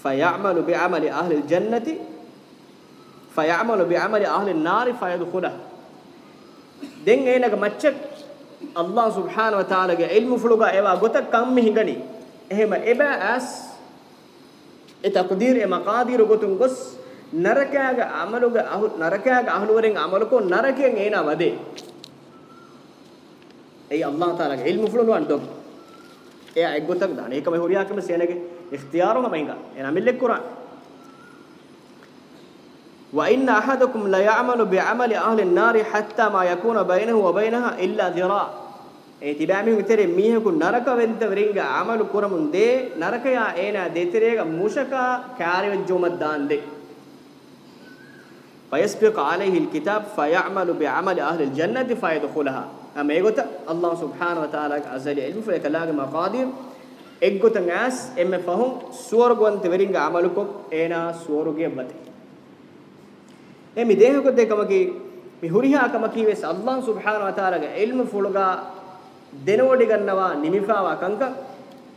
فيعمل بعمل أهل الجنة فيعمل بعمل أهل النار فيدخله den enaga macce Allah subhanahu wa ta'ala ge ilmu fuluga ewa gota kam higani ehema eba as e taqdir e maqadir gotun gos නරකයාගේ අමලුග අහු නරකයාගේ අහනුවරෙන් අමලකෝ නරකයෙන් එනා වදේ. ඒ අල්ලාහ් තාලාගේ ඉල්මු ෆුලුනුවන් ඩොක්. එයා එක්ගොතක් දාන. ඒකම හොරියාකම සේනගේ ඉක්තියාරුම මයින්ගා. එනමිල්ලෙක් කුරාන්. وإن أحدكم لا يعمل بعمل أهل النار حتى ما يكون بينه وبينها إلا ذراع ඒ තිබෑමින් විතරේ මීහෙකු නරක වෙන්ත වරින්ග අමලු කරමුන් දේ නරකයා ඒනා දෙතරේග මුෂකා කාර්යව ජොමත් දාන් දෙ فيسبق عليه الكتاب فيعمل بعمل أهل الجنة فيدخلها أما يقول الله سبحانه وتعالى عزل علم فلكلاغ مقادير එක්ගොතන් ඇස් එමෙ ෆහුම් සුවර්ගොන්ත වෙරින්ග අමලුකොක් ඒනා සුවර්ගයේ බතේ emi deho ko de kamaki mi huriha kamaki ves allah subhanahu wa taala ga ilmu fuluga denodi gannawa nimifawa kankan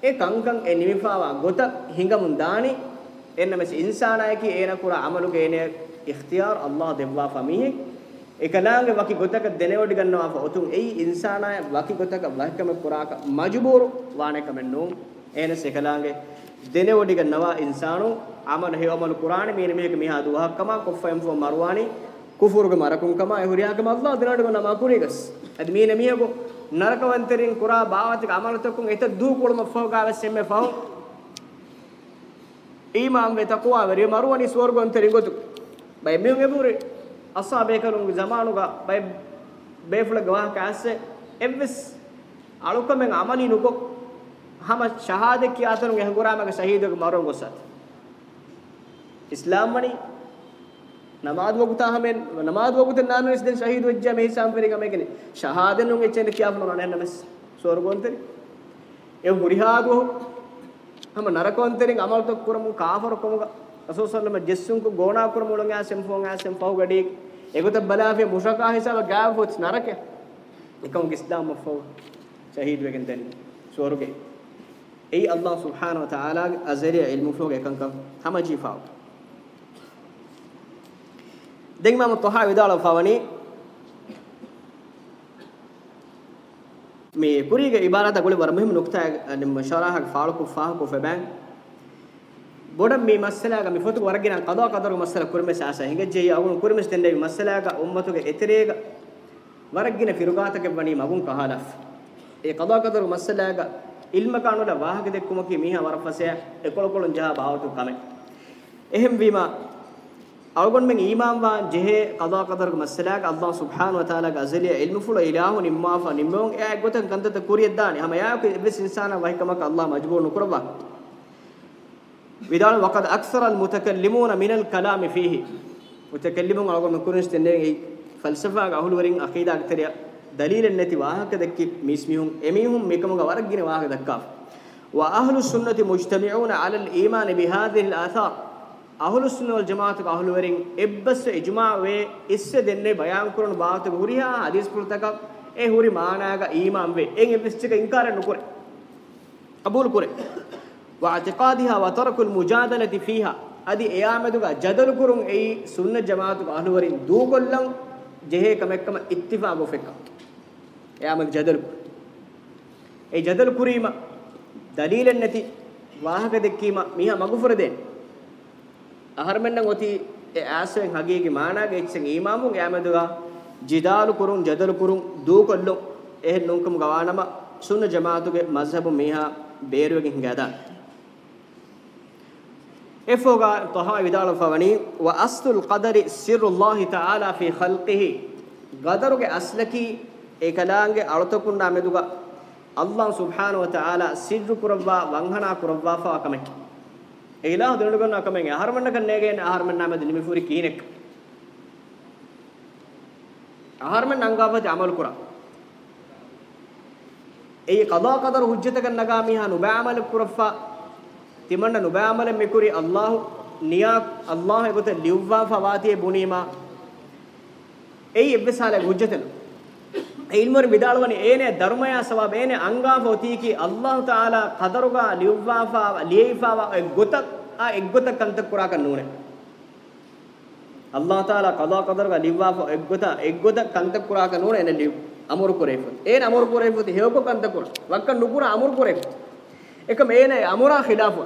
e kankan e nimifawa gota hingamun daani enna mes insanayaki ena kura amaluge ene ikhtiyar allah devwa famihi ekalaange waki gotaka denewodi gannawa fa otun ei insanaya waki gotaka wahkame kuraka majbur waane kamennu ene sekalaange dene wodiga nawa insanu amal he amal qur'an me me ke miha duha kama kofam fo marwani kufur ge marakun kama e huriya kama allah dinadu go nama kurigas ad me ne miha go narakavanterin qura bawat ge amal to kun eta du kulma fo ga semme fo imam ve taqwa ve marwani swargo anterin gotu bay me me bure ashabe kalun ge zamanu ga bay befla gawah ka asse evvis alukamen amani nukok ಹಮ ಶಹಾದಕ್ಕೆ ಆತನು ಹೆಗುರಾಮಗ ಶಹೀದಗ ಮರೋ ಗೊಸತ್ ಇಸ್ಲಾಂ ಮಣಿ ನಮಾದ್ ವಗುತಾ ಹಮೆ ನಮಾದ್ ವಗುತೆ ನಾನು ಇಸ್ ದಿನ ಶಹೀದ್ ವಜ್ಜ ಮೇ ಹಿಸಾಂ ಪೆರಿಗ ಮೇಕನೆ ಶಹಾದನು ಎಚ್ಚನೆ ಕಿಯಾಫ್ ನೋನ ನೆನ್ನ ಮೆಸ್ ಸೋರ್ಗೋಂತರಿ ಎ ಮುರಿಹಾಗು ಹಮ ನರಕೋಂತರಿ ಅಮಲ್ ತಕ್ ಕುರಮು ಕಾಫರ್ ಕೊಮುಗ ರಸೂಲ್ ಸಲ್ಲಮ ಜೆಸ್ಸುಂ ಕು ಗೋಣಾ ಕುರಮುಳಂಗ ಆಸೆಂ ಫೋಂ ಆಸೆಂ ಪೌ ಗಡಿ ಎಗುತ ಬಲಾಫೆ ಮುಶಕಾ ಹಿಸಾಬ ಗ್ಯಾಫ್ ಹೊಚ್ ನರಕೆ එකම ඉස්ලාම ෆෝ ශහීද් වෙගෙන් දැනි සෝරුගේ أي الله سبحانه وتعالى أزريع المفروض يكنك هما جيفا دعما متحاوي دارا فاوني مي بريج إبرة تقولي برمهم نقطة نمشارها فارق فاه كوفبان بودم مي مسألة كمي فوتو ورقينا قدا قدر مسألة كرمس أسا هنگا جي أقول كرمس تندى مسألة كأمته كإثريج ورقينا فيروقات كبني ما بون كهالف إيه قدا قدر مسألة كأ ඉල්ම කාණුල වාහක දෙක්කුමකි මීහ වරපසය එකොලකොලොන් ජහ භාවතු කමෙ එහෙම් වීම අවගොන් මෙන් ඊමාම් වා ජෙහෙ කදා කදර්ග මස්සලාග අල්ලාහ් සුබ්හානහු වතාලා ගසලිය ඉල්මු ෆුල ඉලාහු නිම්මාෆා නිම්මෝන් එයා ගොතන් කන්දත කුරිය දානි හැම යා ඉබ්ලිස් ඉන්සාන වහිකමක අල්ලාහ් මජ්බූර් නුකරවා විදාන වකද අක්සරල් මුතකල්ලිමූන මිනල් කලාමි ෆීහි මුතකල්ලිමුන් අවගොන් කුරින්ස් තෙන්නේ ෆල්සෆා ගහුල් වරින් අකීදා අක්තරියා දලීලෙන් නැති වාහක දෙක්කි මිස්මිහුම් එමිහුම් මේකමග වරක්ගෙන වාහක දක්කා වා අහ්ලු සුන්නති මුජ්තමිඋන අලල් ඊමාන බිහාදිල් ආසාර් අහ්ලු සුන්න වල් ජමාඅත් අහ්ලු වරින් එබ්බස් ඉජ්මා වේ ඉස්ස දෙන්නේ බයාන් කරන බාත ගුරියා හදීස් පුල්තක ඒ හුරි මානාග ඊමාන් වේ එන් එබ්බස් එක ඉන්කාර නොකර කබූල් කර වා අතිකාදිහා වතරකුල් මුජාදලති ෆීහා අදි එයාමෙදුග ජදල් කුරුන් එයි සුන්න ජමාඅත් අහ්ලු වරින් දූ කොල්ලන් ජෙහේ කමෙක්කම ඉත්තිෆා ගොෆෙක්කා එයාමල් ජදල් ඒ ජදල් කුරීම දලීලෙන් නැති වාහක දෙක්කීම මිහ මගුෆර දෙන්නේ අහර්මෙන්නම් ඔති ඒ ආසෙන් හගීගේ මානාගේ එච්චෙන් ඊමාමුන් යාමදුවා ජිදාලු කුරුන් ජදල් කුරුන් දූකොල්ලු එහෙ නුංකම ගවානම සුන්න ජමාතුගේ මස්හබු මිහා බේරුවකින් හිඟාදා එෆෝගා තහා විදාල ෆවනි ව අස්තුල් ඛදරි සිරුල්ලාහි තාලා ෆී ඛල්කිහි ගදරුගේ අස්ලකී ekalaange alotokunda meduga allah subhanahu wa ta'ala sirru kurabba wanghana kurabba fa akameki eilah dunugonna akamenge aharmanna kannege aharmanna medu nimifuri kinek aharman nangavati amal kura ei qada qadar hujjatakan nagamiha nubaamal kuraffa timanna nubaamal mikuri allah niya allah egote liwwa fawati bunima ei ebbesale hujjatelu ilmur midalwani ene dharmaya sawab ene anga hoti ki allah taala qadaruga liwafa liifa gotak a eggotak kanta kura kan nune allah taala qada qadaruga liwafa eggota eggotak kanta kura kan nune ene liw amur kurefut ene amur kurefut heuko kanta kura wakka nukura amur kurefut ekam ene amura khilafu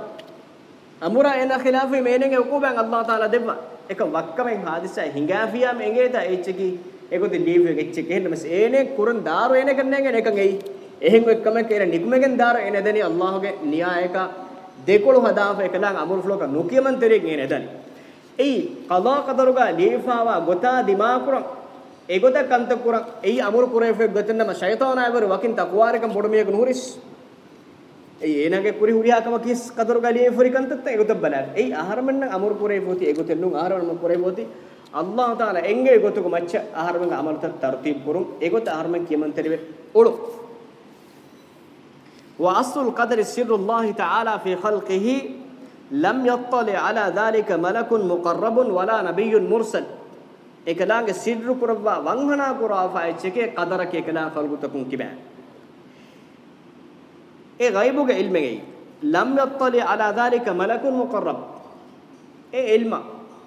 amura ene khilafu meenen e ukuban allah taala devva ekam wakka men hadisa hingafiya men eta echki ඒකොදි ලීව් එක ඉච්ච කෙහෙන්නමස් ඒනේ කුරන් දාරු එන එක නෑ ගෙන එකන් එයි එහෙන් එක්කම කේර නිකුමෙන් දාරු එන දෙනි අල්ලාහගේ න්‍යායක දෙකොළු හදාව එකලන් අමුරු ෆ්ලෝක නොකියමන් තෙරෙන් එන දෙනි එයි කදා කදරුගා ලීෆාවා ගොතා දිමා කුරන් එගොත කන්ත කුරන් එයි අමුරු කුරේෆෙ ගොතන්නම ෂයිතානායවර වකින් තකුවාරකම් පොඩමියක නුහරිස් එයි එනගේ කුරි හුරියාකම කිස් කදරු ගලියේ ෆුරි කන්තත් එගොත බලන එයි ආහාරමන්න අමුරු කුරේ පොති එගොතෙල්ලුන් ආහාරමන්න කුරේ පොති අල්ලාහ් තාලා එංගේ ගොතුක මච්ච ආහාරමඟ අමලත තරතිබ් කුරුම් ඒගොත ආහාරමඟ කියමන් තෙරිවෙ උළු واصل القدر سر الله تعالى في خلقه لم يطلع على ذلك ملك مقرب ولا نبي مرسل එකලාගේ සිද්රු කුරවා වංහනා කුරාෆා එච්චකේ කදර කේකලා ෆල්ගුතකුන් කිබෑ ඒ ගයිබුගේ ඉල්මෙයි ලම් යත්තලි අලා ذلك මලකුන් මුකරබ් ඒ ඉල්ම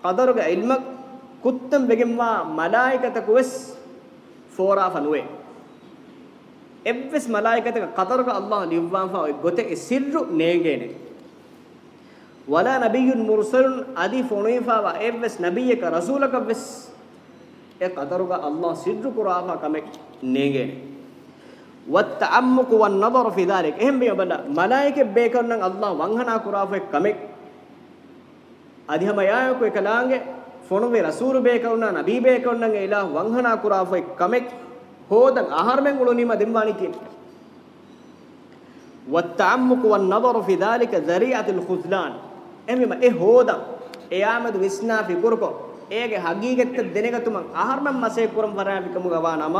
කදරුගේ ඉල්මක් කුත්තම් බෙගෙම්වා මලායිකතක වෙස් ෆෝරාෆ නුවේ එව්වස් මලායිකතක කතරක අල්ලාහ් ලිව්වාන්ෆා ඔය ගොතේ සිල්රු නේගේනේ වලා නබියුන් මුර්සලුන් আদি ෆොනේෆාවා එව්වස් නබියක රසූලක වෙස් ඒ කතරක අල්ලාහ් සිල්රු කුරාෆා කමෙක් නේගේනේ والتعمق والنظر في ذلك اهم بيبدا ملائكه بيكرنن الله وانهنا كرافه كمك ادي هم ياكو كلانگه ಫೊಣುವೆ ರಸೂರು ಬೇಕವ್ನ ನಬಿ ಬೇಕವ್ನಂಗೆ ಇಲ್ಲ ವಂಹನ ಕುರಾಫೈ ಕಮೆಕ್ ಹೋದಂಗ ಆಹಾರ ಮೆಂಗುಳು ನಿಮ್ಮ ದಿಂಬಾಣಿಕೆ والتعمق والنظر في ذلك ذريعة الخذلان එමෙම ඒ හෝදම් එයාමද විස්නා ෆිකුරුකො ඒගේ හගීගත්ත දෙනෙගතුම ආහර්මම් මසේ කුරම් වරාවිකමු ගවා නම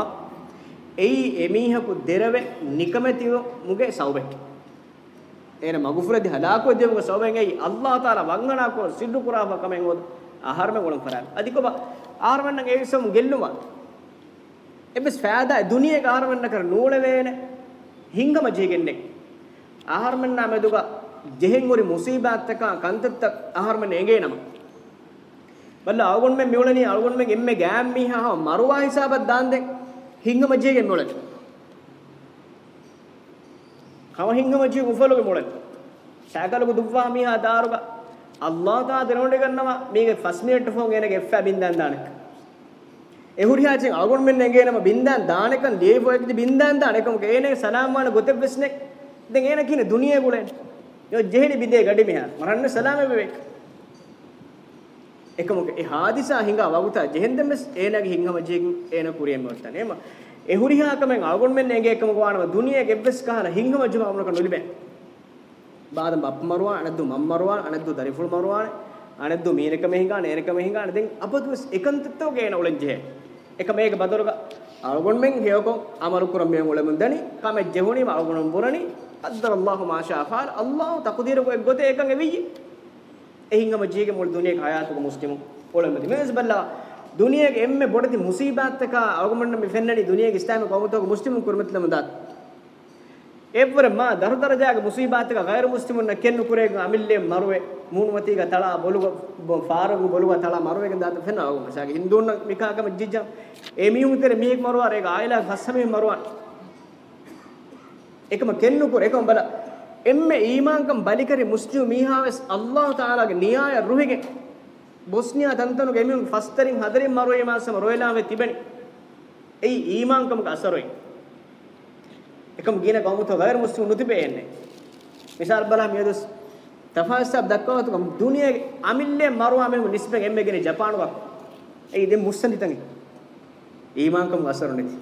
එයි එමීහකු දෙරවෙ නිකමතිව මුගේ සෞබෙක් එන මගුෆරදි හලාකෝ දෙමුගේ සෞබෙන් එයි අල්ලාහ් තාලා වංගනා කෝ සිද්දු කුරාම කමෙන් ඕද ආහාරම ගොණම් කරාන අදිකොබ ආහාරමන්න ඒවිසම ගෙල්ලුම එබ්බස් ෆෑදා දුනියේ ආහාරමන්න කර නූල වේන හිංගම ජීගෙන්නේ ආහාරමන්න මෙදුග ජෙහෙන් උරි මුසීබාත් එක කන්තත් ආහාරමන්න එගේනම බල්ල අවගොන් මේ මිවලනි අවගොන් මේ එම්මේ ගෑම් මිහා මරුවා හිසාබත් දාන් දෙන් හිංගම ජීගෙන් මොලට කව හිංගම ජී උෆලොගේ මොලට සෑගලක දුවවා මිහා දාරුගා අල්ලාහ් තා දෙනොඩ ගන්නවා මේක ෆස් මිනිට් ෆෝන් එනක එෆ් බින්දන් දානක එහුරියාචෙන් අගොන් මෙන්න එගේනම බින්දන් දානකන් දේවෝ එකද බින්දන් දානකම කේනේ සලාම් වාන ගොතෙබ් වෙස්නේ දැන් එන කිනේ දුනියේ ගුලෙන් යෝ ජෙහෙනි බිදේ ගඩි මෙහා මරන්න සලාම වෙවෙක් එකම ඒ හාදිසා හිඟා වගුතා ජෙහෙන්දෙම ඒනගේ හිංගම ජීගින් ඒන කුරියෙන් වත්තනේම එහුරිහාකමෙන් අගොන් මෙන්න එගේ එකම කවානම දුනියේ ගෙබ්බස් කහලා හිංගම ජුම අමලක නොලිබේ බාදම් බප් මරුවා අනද්දු මම් මරුවා අනද්දු දරිෆුල් මරුවා අනද්දු මීනක මෙහිගා නේනක මෙහිගා නදෙන් අපදු එකන්තත්ව ගේන උලෙන්ජේ එක මේක බදරුග අල්ගොන් මෙන් හේකො අමරු කුරම් මෙන් උලෙමුන් දනි කම ජෙහුනි අල්ගොන් බුරනි අද්දර අල්ලාහ් මාෂා ෆාල් අල්ලාහ් තක්දීර කො එක්ගොතේ එකන් එවියි එහිංගම ජීගේ මුල් දුනියක හයාතුක මුස්ලිමු උලෙමුදි මේස් බල්ලා දුනියක එම්මේ බොඩති මුසීබාත් එක අල්ගොන් මෙන් මෙ ෆෙන්නනි දුනියක ඉස්ලාම කවුතෝක මුස්ලිමු කුරමත්ලම දාත් evvara ma daru darajaga musibaataka gairu muslimunna kennu kurega amille marwe muunwatiga tala boluga faarugu boluga tala marwega daata fena agu masaga hindunna mikagama jijja emi utere mihik marwa rega aila hassame marwa ekama kennu kur ekama bala emme iimaankam balikari muslimu mihaves allah taala ge niyaaya ruhige bosniya tantanu ge emi fastarin hadarin marwe maasama roelaave tibeni ei iimaankam ka asaroi එකම ගින කවුමුතෝ ගෛර මුස්ලිම් නුතිබේන්නේ මිසාල් බලම් යදස් තෆාස්සබ් දක්වවතු කම් දුනියේ අමිල්ලේ මරුවා මෙමු නිස්බෙන් එම්මේගෙන ජපානුවක් ඒ ඉදෙ මුස්සන් හිතන්නේ ඊමාංකම් අසරුණෙති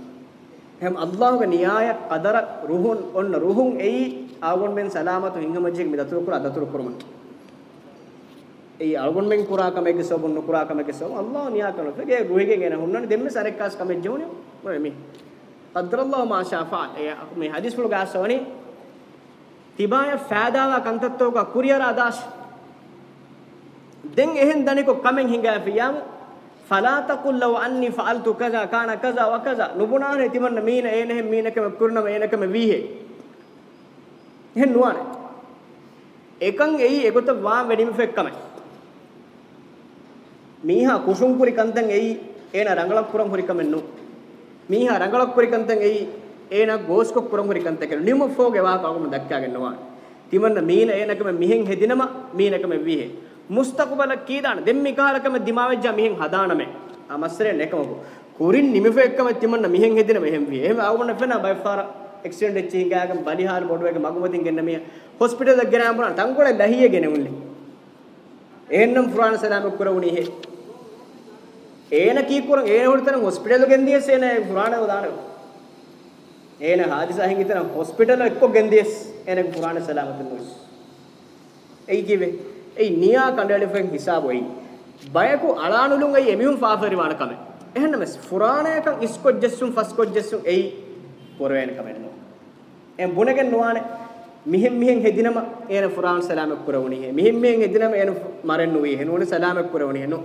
එහම අල්ලාහගේ න්‍යාය කදර රුහුන් ඔන්න රුහුන් එයි ආගොන් මෙන් සලාමතු හිංගමජික මිදතුරු කුර අදතුරු කුරමන් ඒ ආගොන් මෙන් කුරා කමෙක සොබුන් නුකුරා කමෙක සොබ අල්ලාහ න්‍යාය කරන ෆගේ රුහිගේ ගෙන හුන්නන දෙම්ම සරෙක්කාස් කමෙ ජෝනිය මොනේ මේ qaddarallahu ma sha fa'al මේ හදිස් වල ගාසෝනි තිබාය ෆෑදාවා කන්තත්තෝක කුරියර අදාශ දෙන් එහෙන් දනිකෝ කමෙන් හිඟා ෆියාම فلا تقل لو اني فعلت كذا كان كذا وكذا නුබුනානේ තිමන්න මීන ඒනෙහ මීනකම කුරුණම ඒනකම වීහෙ එහෙන් නුවානේ එකන් එයි එගොත වා වැඩිම ෆෙක්කම මීහා කුසුම් කුරි කන්තන් එයි ඒන රංගලක් පුරම් හුරිකමෙන්නු ಮೀಹ ರಂಗಳಕ್ ಕುರಿಕಂತಂಗೆ ಈ ಏನ ಗೋಸ್ಕೊ ಕುರಂಗುರಿಕಂತ ಕೆಲ ನಿಮ್ಮ ಫೋಗೆ ವಾ ಕಾಗುಮ ದಕ್ಕಾಗೆನ್ನವಾ ತಿಮನ್ನ ಮೀನ ಏನಕಮ ಮಿಹೆಂ ಹೆದಿನಮ ಮೀನಕಮ ವಿಹೆ ಮುಸ್ತಕಬಲ ಕೀದಾನ ದೆಮ್ಮಿ ಕಾಲಕಮ ದಿಮಾವೆಜ್ಜ ಮಿಹೆಂ ಹದಾನಮೆ ಆ ಮಸ್ರೆ ನೆಕಮಗು ಕುರಿನ್ ನಿಮಿಫೆಕ್ಕಮ ತಿಮನ್ನ ಮಿಹೆಂ ಹೆದಿನಮ ಹೆಂ ವಿಹೆ ಹೆಂ ಆಗುನ ಫೆನ ಬೈಫಾರ ಎಕ್ಸಿಡೆಂಟ್ ಹೆಚ್ಚಿ ಹಿಂಗಾಗಂ ಬಲಿಹಾಲ್ ಬೊಡುವೆಗೆ ಮಗುಮತಿಂ ಗೆನ್ನ ಮಿಯ ಹಾಸ್ಪಿಟಲ್ ದಗ್ಗನ ಅಂಬುನ ತಂಗೊಳೆ ಲಹಿಯೆ ಗೆನೆ ಉಲ್ಲಿ ಎಹನ್ನಂ ಫುರಾನ ಸಲಾಮ ಕುರವುನಿ ಹೆ ඒන කීකුරන් ඒන හොරිතන හොස්පිටල් ගෙන්දියස් ඒන කුරාණ උදාන ඒන හාදිසා හින්ගිතන හොස්පිටල් එක්ක ගෙන්දියස් ඒන කුරාණ සලාමතුන් නොස් එයි කිවේ එයි නියා කණ්ඩායලෙන් හිසාබ වෙයි බයකු අලානුලුන් එයි එමිහුම් ෆාෆරි වාන කම එහෙනම් ෆුරාණයකන් ඉස්කොජ්ජස්සුම් ෆස්කොජ්ජස්සුම් එයි පොරවැයන කමෙන්නෝ එම් බුණගෙන් නොවානේ මිහිම් මිහින් හෙදිනම ඒන ෆුරාන් සලාමක් කරවුණි මිහිම් මිහින් හෙදිනම ඒන මරෙන්නුයි හෙනුනේ සලාමක් කරවුණි හෙනෝ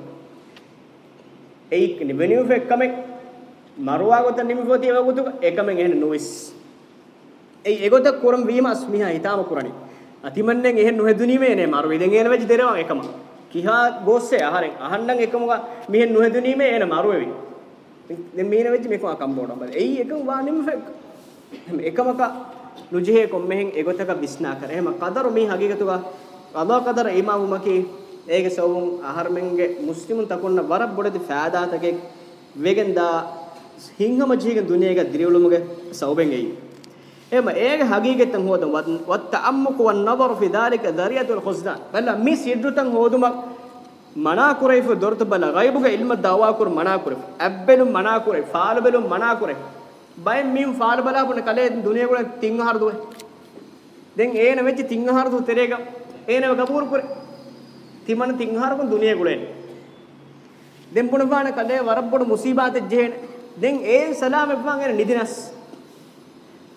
ඒක් නිවෙනියු ෆෙක්කමෙක් මරුවාගොත නිමිපොතිය වගුතු එකමෙන් එහෙන නොවිස් ඒ ඒගොත කුරම් වීමස් මිහා ඊටාම කුරණි අතිමන්නෙන් එහෙන් නොහෙදුනීමේ නේ මරු විදෙන් එන වෙච්ච දෙරව එකම කිහා ගොස්සේ ආහරෙන් අහන්නන් එකම මිහෙන් නොහෙදුනීමේ එන මරු වෙවි දැන් මීන වෙච්ච මේක අකම්බෝඩම් බල ඒ එකම වා නිම ෆෙක් එකමක නුජිහේ කොම්මෙහෙන් ඒගොතක විස්නා කර එහෙම කදරු මේ හගීගතුගා අල්ලාහ කදර ඊමාමු මකී ege sawun aharmenge muslimun takonna warab bodedi faadaatake wegenda hingama jigen duniyega diriulumuge sawben ei ema ege hagigetan hodam wat ta'ammuk wan nadar fi dhalika dariyatul khuzdan balla mi sidrutan hodumak mana kurayfu dortu bala ghaibuga ilma dawa kur mana kurayfu abbelu mana kurayfu faalbelu mana kurayfu bay min faal bala pun kale duniyegula tinga harduwe den ena mechi tinga hardu terega ena gabur kurayfu තිමන තිංහාරකන් දුනිය ගුලෙන් දෙම් පුණවාන කදේ වරබ්බොඩ මුසීබාත ජෙහෙන දෙන් ඒ සලාම එපුවාන් එන නිදිනස්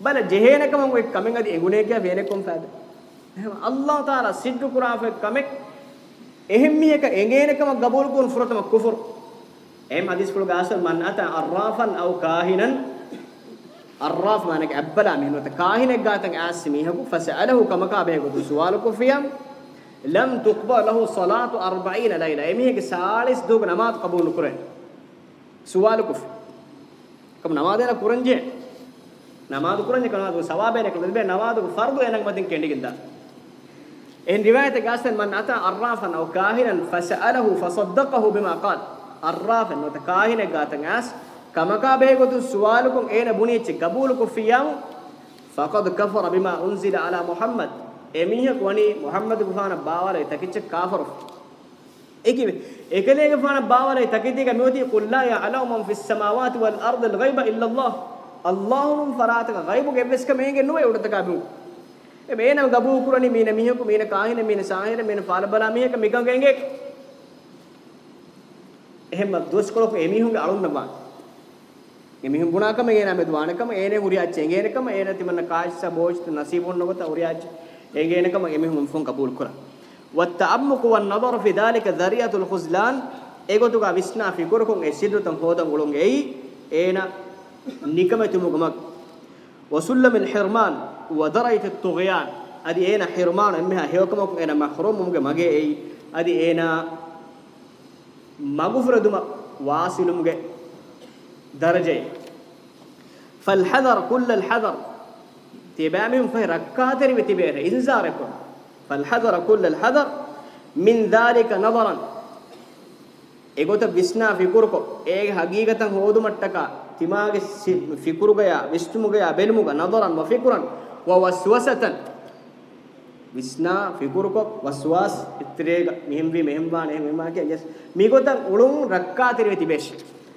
බල ජෙහෙනකම ඔය කමෙන් අදී එගුණේ කිය වේනකොම් father එහෙම අල්ලාහ් තාලා සිද්දු කුරාෆේ කමෙක් එහෙම් මියක එගේනකම ගබෝල් කුන් ෆුරතම කුෆර් එහෙම හදිස් කුල ගාසල් මන් අත අර්රාෆන් අව කාහිනන් අර්රාෆ් මානක අබ්බලා මිනුත කාහිනෙක් ගාතන් ආස්මි හකු ෆසලහු කමකා බේගු සුවාල කුෆියම් ලම් තුක්බා ලහු සලාතු 40 ලයිලා එමිහිගේ 40 දුක නමාත් කබූල් කුරේ සුවාල කුෆ කම නමාදේන කුරංජේ නමාදු කුරංජේ කනවාද සවාබේන කලද බේ නවාදු ෆර්දු එනක් මතින් කෙන්ඩිගින්ද එන් රිවායත ගාසන් මන් අත අර්රාෆන් ඔ කාහිනන් ෆසඅලහු ෆසද්දකහු බිමා قال අර්රාෆන් නොත කාහින ගාතන් ඇස් කමකා බේගොතු සුවාලකුන් එන බුණීච්ච කබූල් කුෆියම් ෆකද් කෆර බිමා උන්සිල අලා මුහම්මද් එමිහ කොනි මුහම්මද් ගුහාන බාවලේ තකිච්ච කාෆරු ඒකි ඒකලේග ෆාන බාවලේ තකිදීග මෙවති කුල්ලා යඅලමු මන් ෆිස් සමාවාති වල් අර්ධ ල් ගයිබ ඉල්ලා අල්ලාහ් අල්ලාහුම් ෆරාතක ගයිබු ගෙබ්ස්ක මේගෙ නුවේ උඩතක බු මේන ගබු කුරණි මීන මිහකු මීන කාහින මීන සාහිර මීන ෆාලබලා මිහක මිගංගෙන්ගේ එහෙම දුස්කොලක එමිහුන්ගේ අලුන්නවා එමිහුන් ගුණාකම ගේන මේ දුවානකම ඒනේ උරියාච්චේ ගේනකම ඒන තිමන කාශ්ස බෝෂ්ත නසීබුන් නොගත උරියාච්චේ ايجينكم ايمهم فون قبول كرا والتعمق والنظر في ذلك ذريعه الخذلان ايغوتوغا بسنا في كركم اسيدتم إيه هودن غلون اي اينا نيكمتمغمك وسلم الحرمان ودرجه الطغيان ادي اينا حرمان امها هيوكمكم اينا محروممغ مغي اي ادي اينا مغفردما واصلمغ درجه فالحذر كل الحذر تبامي فهي ركاتر بتبير إنزاركم فالحذر كل الحذر من ذلك نظرا ඒගොත විස්නා ෆිකුරුක ඒ හගීගතන් හෝදු මට්ටක තිමාගේ ෆිකුරුගය විස්තුමුගය බෙලමුග නදරන් ව ෆිකුරන් ව වස්වසතන් විස්නා ෆිකුරුක වස්වාස් ඉත්‍රේ මෙහෙම් වි මෙහෙම් වානේ මෙහෙම කිය යස් මේගොතන් උළුම් රක්කා තිරෙති බෙෂ්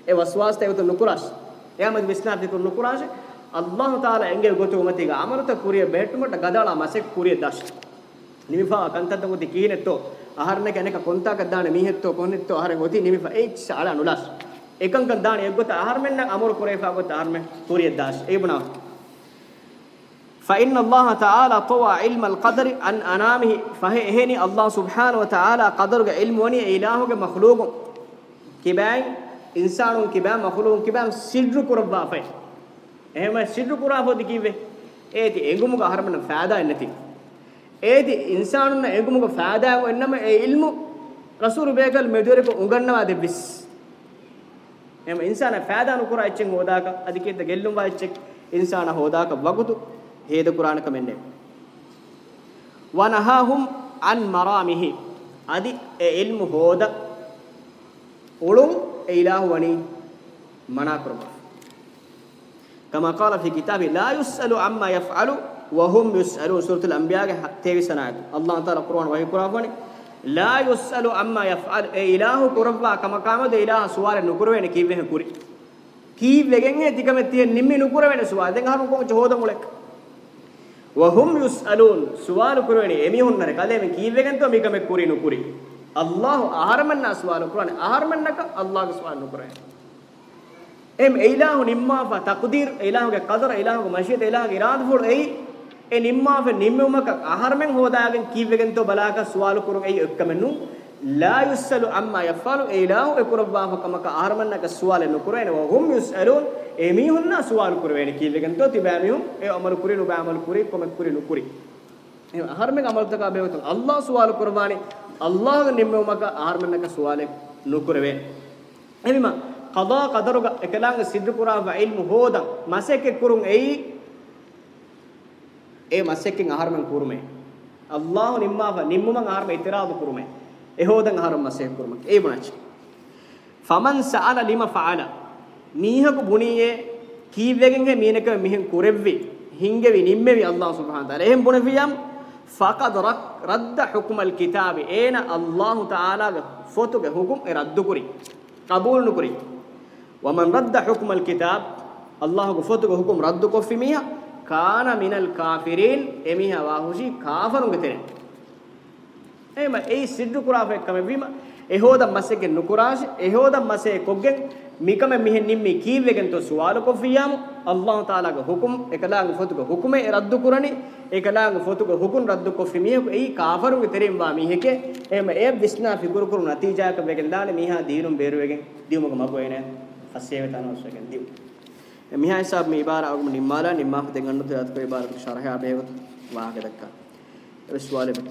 ඒ වස්වාස් තේගොත නුකුරාශ එයාම විස්නා ෆිකුරු නුකුරාශ ಅಲ್ಲಾಹ್ ತಾಲ ಎಂಗೆ ಗೊತ್ತು ಉಮತಿಗ ಅಮೃತ ಕುರಿಯ ಬೇಟ್ ಮಟ್ಟ ಗದಾಳ ಮಸೆ ಕುರಿಯ ದಶ್ ನಿಮಿಫಾ ಕಂತದ ಗೊತ್ತಿ ಕೀನೆತ್ತೋ ಆಹಾರನ ಕೆನಕ ಕೊಂತಾಕ ದಾಣ ಮೀಹೆತ್ತೋ ಕೊನೆತ್ತೋ ಆಹಾರ ಗೊತ್ತಿ ನಿಮಿಫಾ ಏ ಶಾಳ ಅನುಲಾಸ್ ಏಕಂ ಕಂ ದಾಣ ಎಗ್ ಗೊತ್ತ ಆಹಾರ ಮೆನ್ನ ಅಮರ ಕುರೇಫಾ ಗೊತ್ತ ಆಹಾರ ಮೆ ಕುರಿಯ ದಶ್ ಏ ಬುನಾ فإن الله تعالى طوى علم القدر عن أنامه فهيني الله سبحانه وتعالى قدر علم وني إلهه مخلوق كبان إنسان كبان مخلوق كبان سر كربا فيه එහෙම සිටු කුරා පොදි කිව්වේ. ඒති එඟුමුග අහරමන ෆෑදා එන්නති. ඒති ඉන්සානුන එඟුමුග ෆෑදා වෙන්නම ඒ ඉල්මු රසූල් බේකල් මෙදුවරක උගන්නවා දෙවිස්. එහෙම ඉන්සාන ෆෑදානු කුරා එච්චෙන් හොදාක අධිකෙද්ද ගෙල්ලුම් වා එච්චෙක් ඉන්සාන හොදාක වගුතු හේද කුරානක මෙන්නේ. වනහාහුම් අන් මරාමිහි අදි ඒ ඉල්මු හොදා උළුම් ඒ ඉලාහු වනි මනා කරමු. كما قال في كتابه لا يسأل عما يفعل وهم يسألون سورة الأنبياء حتى سنة الله تعالى القرآن وهي قرآن لا يسأل عما يفعل إله قربا كما قامد إله سوار نكروين كيفه كوري كيف لجنة تكمل تيه نمي نكروين سوار دين هارم كم جهود ملك وهم يسألون سوال كروين إمي هن نرك هذا من كيف لجنة تو ميكم كوري نكوري الله أهرمنا سوال كروين أهرمنا الله سوال نكروين එම් ඒලාහු නිම්මාෆා තක්දීර් ඒලාහුගේ කදර ඒලාහුගේ මෂියත ඒලාහුගේ ඉරාද ෆුල් එයි ඒ නිම්මාෆ නිම්මුමක ආහාරමෙන් හොදාගෙන කීවෙගෙන් තෝ බලාක සුවාල කුරුන් එයි එක්කමනු ලා යුස්සලු අම්මා යෆාලු ඒලාහු එකුරබ්වාෆ කමක ආහාරමන්නක සුවාල නුකුරේන ව හුම් යුස්අලුන් එමීහුන්නා සුවාල කුරවේන කීවෙගෙන් තෝ තිබෑමියුම් ඒ අමල් කුරේ නුබෑමල් කුරේ කොමක් කුරේ නුකුරේ ඒ ආහාරමෙන් අමල්තක බේවතන් අල්ලාහ් සුවාල කුරවානි අල්ලාහ්ගේ නිම්මුමක ආහාරමන්නක සුවාලේ නුකුරවේ එනිමා qada qadaruga ekalaanga sidr quraafa ilmu hodan maseke kurun ei e maseken aharman kurume allah nimmafa nimmuman aharma itiradu kurume e hodan aharma masek kurume ei bunach faman sa'ala lima fa'ala mihaku buniye kiwegen he mineka mihen kurevvi hingevi nimmevi allah subhanahu wa ta'ala ehem buneviyam faqad radda hukm al kitab ena allah ta'ala fotuge hukum e raddu kuri qabul nukuri ومن رد حكم الكتاب الله غفوت حكم رد كفميا كان من الكافرين اميها واهوشي كافرون گترين ايما اي سيد قرافه كم بما එහෝද මසෙගේ නුකුරාශ එහෝද මසේ කොග්ගෙන් මිකම මිහෙන් නිම්මි කීවෙගෙන් තෝ සුවාල කොෆියාම අල්ලාහ් තාලාගේ හුකුම් එකලාංග ෆොතුක හුකුමේ රද්දු කුරණි එකලාංග ෆොතුක හුකුම් රද්දු කොෆිමිය ඒ කාෆරුගේ තෙරින් වා මිහෙක එම ඒ විස්නා ෆිගුරු කුරු නතිජාක වෙගෙන් දාන මිහා දීනුම් බේරුවෙගෙන් දීමුක මගෝ එනේ السيمة أنا وشكل ديو ميها حساب مي عبارة أقوم نمالا نماه تنغنو تلاتكو عبارة شرحها بيوت واحد دكا السؤال بيت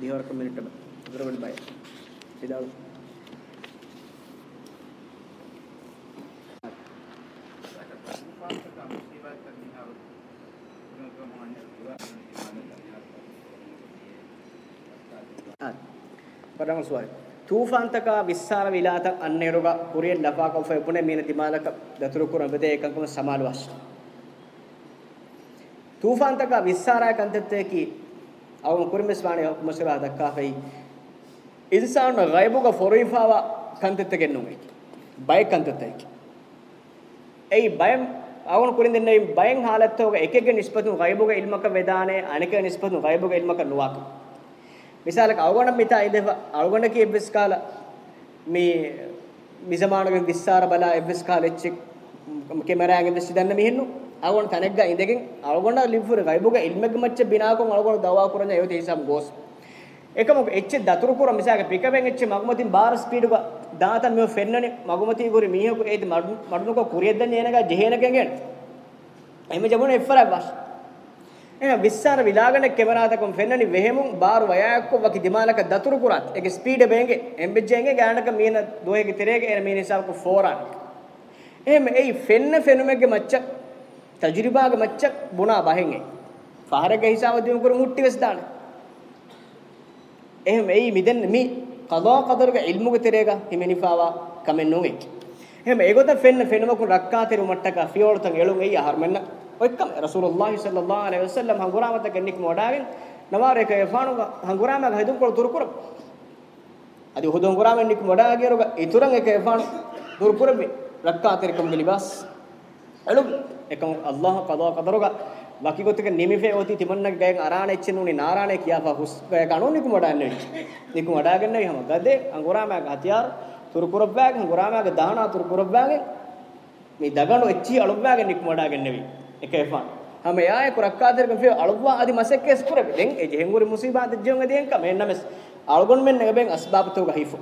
ديهور كم منت بقى ضرب الباي إذا Ah. ಪರಮ ಸ್ವಾಮಿ ತೂಫಾಂತಕ ವಿಸ್ಸಾರ ವಿಲಾತ ಅನ್ನೆರುಗ ಕುರಿಯ ಲಫಾಕ ಉಫೆ ಪುಣೆ ಮೀನ ದಿಮಾಲಕ ದತುರುಕುರ ಬೆದೆ ಏಕಂಕಮ ಸಮಾಲವಾಸ ತೂಫಾಂತಕ ವಿಸ್ಸಾರ ಕಂತತ್ತೆ ಕಿ ಅವನ ಕುರಿಮೆ ಸ್ವಾಮಿ ಹುಕಮಸರ ದಕ್ಕಾ five Insaan ಗೈಬುಗ ಫೊರೈಫಾವ ಕಂತತ್ತೆ ಗೆನ್ನುಗೆ ಬಯ ಕಂತತ್ತೆ ಕಿ ಏಯ್ ಬಯಂ ಅವನ ಕುರಿನ ದಿನ ಬಯಂ ಹಾಲತ್ತೋಗ ಏಕೆಗೆ ನಿಸ್ಪತು ಗೈಬುಗ ಇಲ್ಮಕ ವೆದಾನೆ ಅನಕೆ ನಿಸ್ಪತು ಗೈಬುಗ ಇಲ್ಮಕ ನುವಾಕ මිසාලක අවගොණ මිතා ඉදෙව අවගොණ කී එබ්ස් කාල මේ මිසමානගේ විස්සාර බලා එබ්ස් කාල එච්චෙක් කැමරාගෙන් දැසි දන්න මිහින්නු අවගොණ තනෙක් ගා ඉඳගෙන් අවගොණ ලිව්වර ගයිබුග ඉල්මෙග් මච්ච බිනාකොම අවගොණ දවා කරන යෝතේ හිසම් ගෝස් එකම එච්ච දතුරු කුර මිසාගේ පිකපෙන් එච්ච මගුමතින් බාර ස්පීඩ් එක දාතන් මෙව ෆෙන්නනේ මගුමති ගුරි මීහකු ඒත් මඩුනක කුරියෙද්දන් එනගා ජෙහෙනකෙන් එන එimhe ජබුනේ එෆරක් බස් එන විස්සාර විලාගන කෙමරාතකම් ෆෙන්නනි වෙහෙමුන් බාරු වයාක්කො වකි දිමාලක දතුරු කුරත් ඒක ස්පීඩ් බෙන්ගේ එම්බෙජෙන්ගේ ගානක මීන දොයේගේ තිරේගේ එන මීන හිසාවක ෆෝරන් එහෙම ඒ ෆෙන්න ෆෙනුමෙගේ මච්ච තජරිබාගේ මච්ච බුණා බහෙන් ඒ ෆහරගේ හිසාව දිනු කර මුට්ටි වෙස් දාන එහෙම ඒ මිදෙන් මි කදා කදරගේ ඉල්මුගේ තිරේගා හිමිනිපාවා කමෙන් නුගේ එහෙම ඒගොත ෆෙන්න ෆෙනුමකු රක්කා තිරු මට්ටක ෆියෝල්තන් එළුන් ඒ හර්මන්න ಒಯ್ಕಂ ರಸೂಲುಲ್ಲಾಹಿ ಸಲ್ಲಲ್ಲಾಹು ಅಲೈಹಿ ವಸಲ್ಲಂ ಹಂಗುರಾಮತ ಕನ್ನಿಕ್ ಮೋಡಾವಿನ್ ನವಾರೆ ಕೈ ಫಾಣು ಹಂಗುರಾಮ ಹೈದುಂ ಕೊಳ ತುರುಕುರ ಅದಿ ಹುದು ಹಂಗುರಾಮ ನಿಕ್ ಮೋಡಾಗಿರೋಗ ಇತುರಂಗ ಕೈ ಫಾಣು ತುರುಕುರ ಬಿ ರಕ್ಕಾತಿರಕಂ ಲಿಬಾಸ್ ಅಳು ಏಕಂ ಅಲ್ಲಾಹ್ ಕದಾ ಕದರೋಗ වකි ගොතක නිමිෆේ ඕති තිමන්නක් ගයන් අරාණ එච්චෙන උනේ නාරාණේ කියාපා හුස් ගය ගනෝ නිකුම ඩන්නේ නිකුම ඩාගෙන නැහැ හැම ගදේ අඟුරාමයාගේ හතියාර තුරුකුරබ්බෑගේ අඟුරාමයාගේ දාහනා තුරුකුරබ්බෑගේ මේ දගණු එච්චි අලුබ්බෑගේ නිකුම ඩාගෙන නෙවි ekefan hama yae kurakkader ka fiyo alwa adi masekke skurebe den e jehenguri musiba de jehunga den ka men names algon men ne ben asbab to ga hifo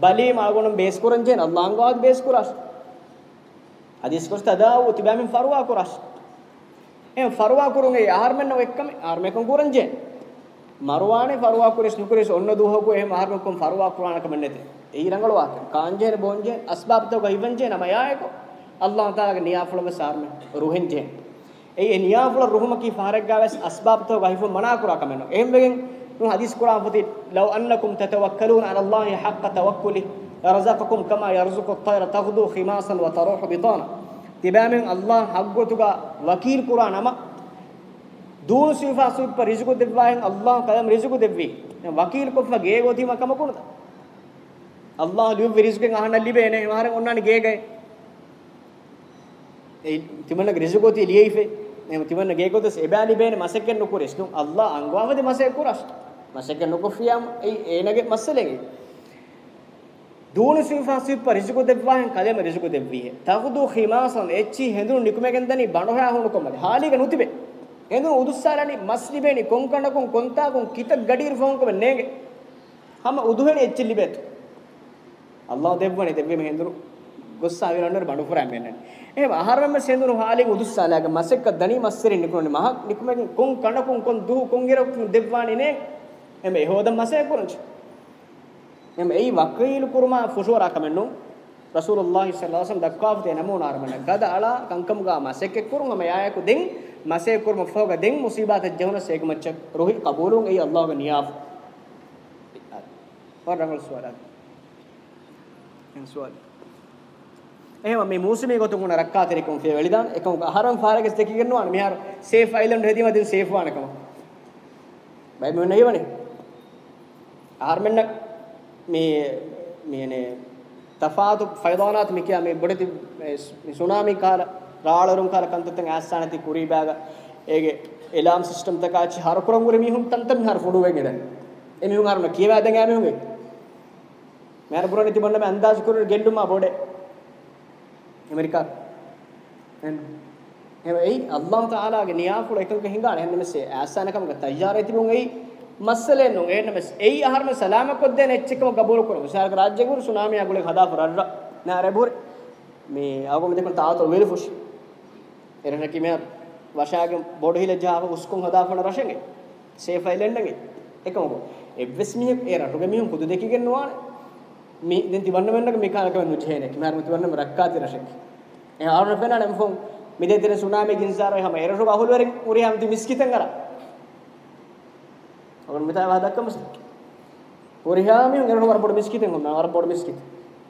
bali malgon bes kuran jen allah angwag bes kuras hadis kurs tadawu tibamin farwa kuras em farwa kurun e yar men no ekkam ar me kon kuran jen marwane farwa kuris nukuris onna duho ko ehma har kon farwa kurana ka men nete e irangal wa kan jehen bonje asbab to ga hivan jen ama yae ko අල්ලාහ් තාලාගේ නියාෆුලම සාර්ම රුහෙන් ජේ ඒ නියාෆුල රුහම කි ෆාරක් ගාවස් අස්බාබ් තෝ ගහිෆු මනා කුරා කමනෝ එහෙම වෙගෙන් නු හදිස් කුරාන් ෆති ලව් අන්නකුම් තතවක්කලූන අලල් ලාහි හක්ක තවක්කුලි රසකකුම් කමා යර්සුකු ත්තයර තග්දු ඛිමාසන් වතරුහු බිතාන තිබෑමෙන් අල්ලාහ් හග්ගතුගා වකීල් කුරා නම දූන සිෆා සුප්ප රිසුකු දෙවයන් අල්ලාහ් කලම් රිසුකු දෙවි වකීල් කොෆ ගේ ගොතිම කම කුණත අල්ලාහ් ලියු රිසුකෙන් අහන්න ලිබේ නේ මහරෙන් ඔන්නානි ගේ ගේ තිමන්න රිසුගෝති ලියයිෆේ එහෙම තිමන්න ගේකොතස් එබෑනි බේන මසෙකෙන් නුකුරස් නුන් අල්ලා අංගවාවද මසෙක කුරස් මසෙකෙන් නුකුෆියම් ඒ ඒනගේ මස්සලෙගේ දූණු සින්ෆාසි ප රිසුගෝ දෙවහන් කලෙම රිසුගෝ දෙවීහ තගදු ඛිමාසන් එච්චි හෙඳුණු නිකුමෙන් දනි බණෝහා හුණු කොමද හාලිග නුතිබේ හෙඳුණු උදුස්සාරණි මස්ලිබේනි කොංකණකොන් කොන්තාකොන් කිත ගඩීර් ෆෝන් කොම නේගේ හැම උදුහෙනි එච්චි ලිබෙත් අල්ලා දෙවවනි දෙවීම හෙඳුණු ಗೊಸ್ಸಾವಿರಣ್ಣರ ಬಂಡುಪುರ ಅಮ್ಮೆನ್ನ ಏ ಆಹಾರಮ್ಮ ಸೇಂದುನು ಹಾಲಿಗೆ ಉದುಸ್ಸಾಲಾಗ ಮಸೆಕ್ಕ ದಣಿ ಮಸ್ಸರಿ ನಿಕೊಂಡು ಮಹ ನಿಕುಮೆ ಕುಂ ಕಣ ಕುಂ ಕುಂ ದು ಕುಂಗಿರ ದೆವ್ವಾಣಿನೆ ಎಮೆ ಹೋದ ಮಸೆ ಕುರಂಚ ಎಮೆ ಈ ವಕೀಲ್ ಕುರ್ಮ ಫುಶೂರ ಕಮೆನ್ನು ರಸೂಲುಲ್ಲಾಹ ಸಲ್ಲಲ್ಲಾಹು ಅಲೈಹಿ ದಕ್ಕಾಫ್ ದೆ ನಮೂನ ಆರ್ಮನ ಗದ ಅಳ ಕಂಕಂ ಗಾ ಮಸೆಕ್ಕೆ ಕುರುಂಗ ಮಯಾಯಕು ದೆಂ ಮಸೆ ಕುರ್ಮ ಫೋಗ ದೆಂ ಮುಸೀಬಾತ ಜೌನ ಸೇಗ ಮಚ್ಚ ರೋಹಿ ಕಬೂಲುಂ ಐ ಅಲ್ಲಾಹ್ ನಿಯಾಫ್ ವರ ರಗಲ್ ಸುವಾಲ ಏನು ಸುವಾಲ එහෙම මේ මූසමේ ගොතුන් උන රක්කා තරිකුම් ෆේ වෙලිදාන් එකම අහරම් ෆාරගෙස් දෙක ඉගෙනවා නේ මෙහාර සේෆ් අයිලන්ඩ් හේදීම දින් සේෆ් වానකම බයි මෙන්න හේවනේ ආර්මෙන්න මේ මේනේ තෆාතු ෆයිදානාත් මිකියා මේ බොඩති සුනාමි කාල රාළරුම් කාල කන්තතෙන් ආස්සානති කුරී බෑග ඒගේ එලාම් සිස්ටම් තකාචි හරපුරම් ගුරි මිහුම් තන්තම් හර ෆොඩු වේගෙද එමිහුම් අරුණ කියවා දැන් ඈ මිහුම්ගේ මෑර පුරණි තිබන්න මේ අන්දාස් කුරු ගෙල්ලුම පොඩේ ඇමරිකා එන්න හැබැයි අල්ලාහ් තාලාගේ නියාපුල එකක හිඟාන එන්න මෙසේ ආසනකම තයාරේ තිබුන් එයි මස්සලේ නෝ එන්න මෙස් එයි ආහාරම සලාමකොත් දෙන එච්චකම ගබෝල කරමු සාරක රාජ්‍ය ගුරු සුනාමි අගුලේ හදා ෆරර නාරේ බොරේ මේ ආගම දෙකම තාතර වේල ෆුෂ් එරන කිමේ වශාගේ බොඩ හිල ජාව උස්කුන් හදා ෆන රෂෙන්ගේ සේෆ් ෆයිල් එන්නගේ එකම එව්ස් මිය ඒ රටුගේ මිය කුදු දෙකකින් නෝනේ mi den tibanna menna mi kan kan nujhene ki mar tibanna me rakkati rashek e arun fena nem fon mi de den tsunami ginzaro e hama ereru bahul weren uri hamti miskitan ara ogon mita wa dakka mus uri hami un ereru war bod miskitan gonna war bod miskit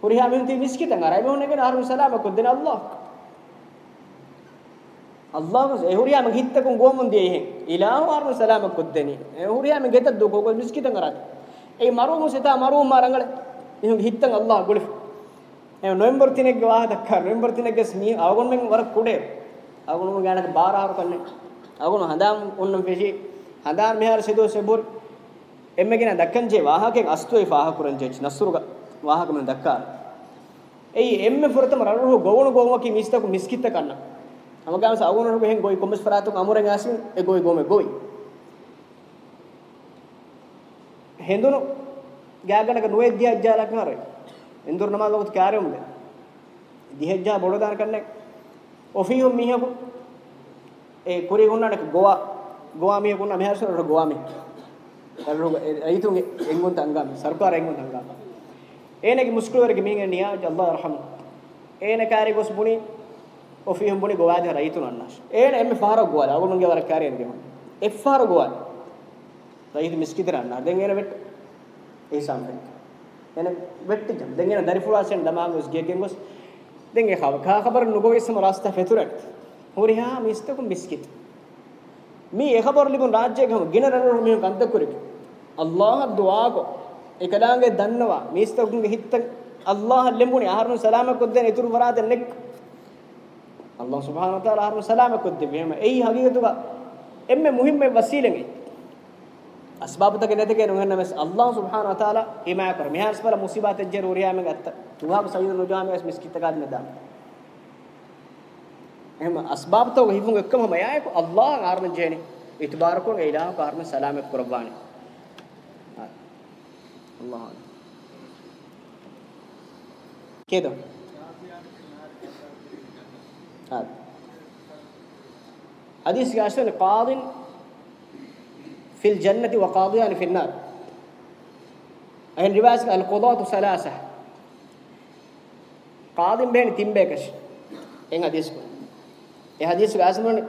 uri hami un ti miskitan ara e mon negen arun salama ko den allah allah mus e uri hami hitta kon gomun de e ilahu arun salama ko deni e uri hami geta do ko miskitan ara e maru musita maru marangale ನಿಮಗೆ ಹಿತ್ತಂಗ ಅಲ್ಲ ಗುಳಿ ನೀವು November ತಿನಕ್ಕೆ ವಾಹ ದಕ್ಕ November ತಿನಕ್ಕೆ ಸ್ಮಿ ಅವಗೊಂಡ ವರ ಕುಡೆ ಅವಗೊಂಡ ಗಾಣದ ಬಾರ ಆರು ಕಣ್ಣೆ ಅವಗೊಂಡ ಹದಾಮ್ ಉನ್ನ ಫೆಜಿ ಹದಾಮ್ ಮಿಹಾರ್ ಸಿದು ಸೆಬುರ್ ಎಮ್ಮೆಗಿನ ದಕ್ಕಂಜೆ ವಾಹಕೆ ಅಸ್ತು ಇಫ ಆಹ ಕುರಂಜೆ ನಸ್ರುಗ ವಾಹಕ ಮನ ದಕ್ಕ ಏಯ್ ಎಮ್ಮೆ ಫುರತಮ ರರುಹು ಗೋವಣ ಗೋವಕಿ ಮಿಸ್ತಕು ಮಿಸ್ಕಿತ್ತ ಕಣ್ಣ ಅಮಗಾಮ ಸಾವನರು ಹೆಂ ಗೋಯ್ ಕೊಮ್ಮಸ್ ಫರಾತು ಅಮುರೆ ಗಾಸಿ ಎ ಗೋಯ್ ಗೋಮೆ ಗೋಯ್ ಹೆಂದುನು ගෑගණක නොවේ දිහජ්ජා ලක්නාරයි එන්දුර නමාද ඔත් කාරෙමුද දිහජ්ජා බොඩ දාන කන්නේ ඔෆියුම් මිහබු ඒ කුරි ගුණනක ගෝවා ගෝවා මිය ගුණ මෙහසරට ගෝවා මිය කරු ඒතුගේ එංගොන් තංගම් සර්කාර එංගොන් තංගම් ඒනකි මුස්කුලවරගේ මින් එනියා අල්ලාහ් රහම ඒන කාරේ ගොස් බුනි ඔෆියුම් බුනි ගෝවාද රයිතුන අන්නාශ ඒන එම්ම ෆාරෝ ගෝවා අවුන්ගේ වර කාරේ එන්දේ එෆ් ෆාරෝ ගෝවා රයිතු මිස්කිතරන්න දැන් ඒන වෙට්ට ihsan fek yani vettijam dengena darifulasen damag us gekengos denge khaw ka khabar nugo isam rasta feturak horiha mistakum biskit mi e khabar libun rajye gam ginaranu mi kanta kurik allah dua ko ekadaange dannawa mistakum ge hitta allah lembuni aharun salama kodden ituru varade nek allah subhanahu wa taala aharun salama kodden mehma ei hagigatuga emme muhimme wasilengai اسباب تك نتك نغن مس الله سبحانه وتعالى إما يكر مهار سبلا مصيبات الجروريا من قت توها بسيد الرجاء من اسم مسكت قاد ندام هم اسباب تو هيفون كم هم ياك الله عارن جيني اتباركون اله قارن سلام قرباني الله كده حديث قاشن قاضٍ في الجنة وقاضيان في النار أهل رواس القضاة ثلاثة قاضي بين تيمبيكش إن حديث ඒ හදීස් වැසනෝනේ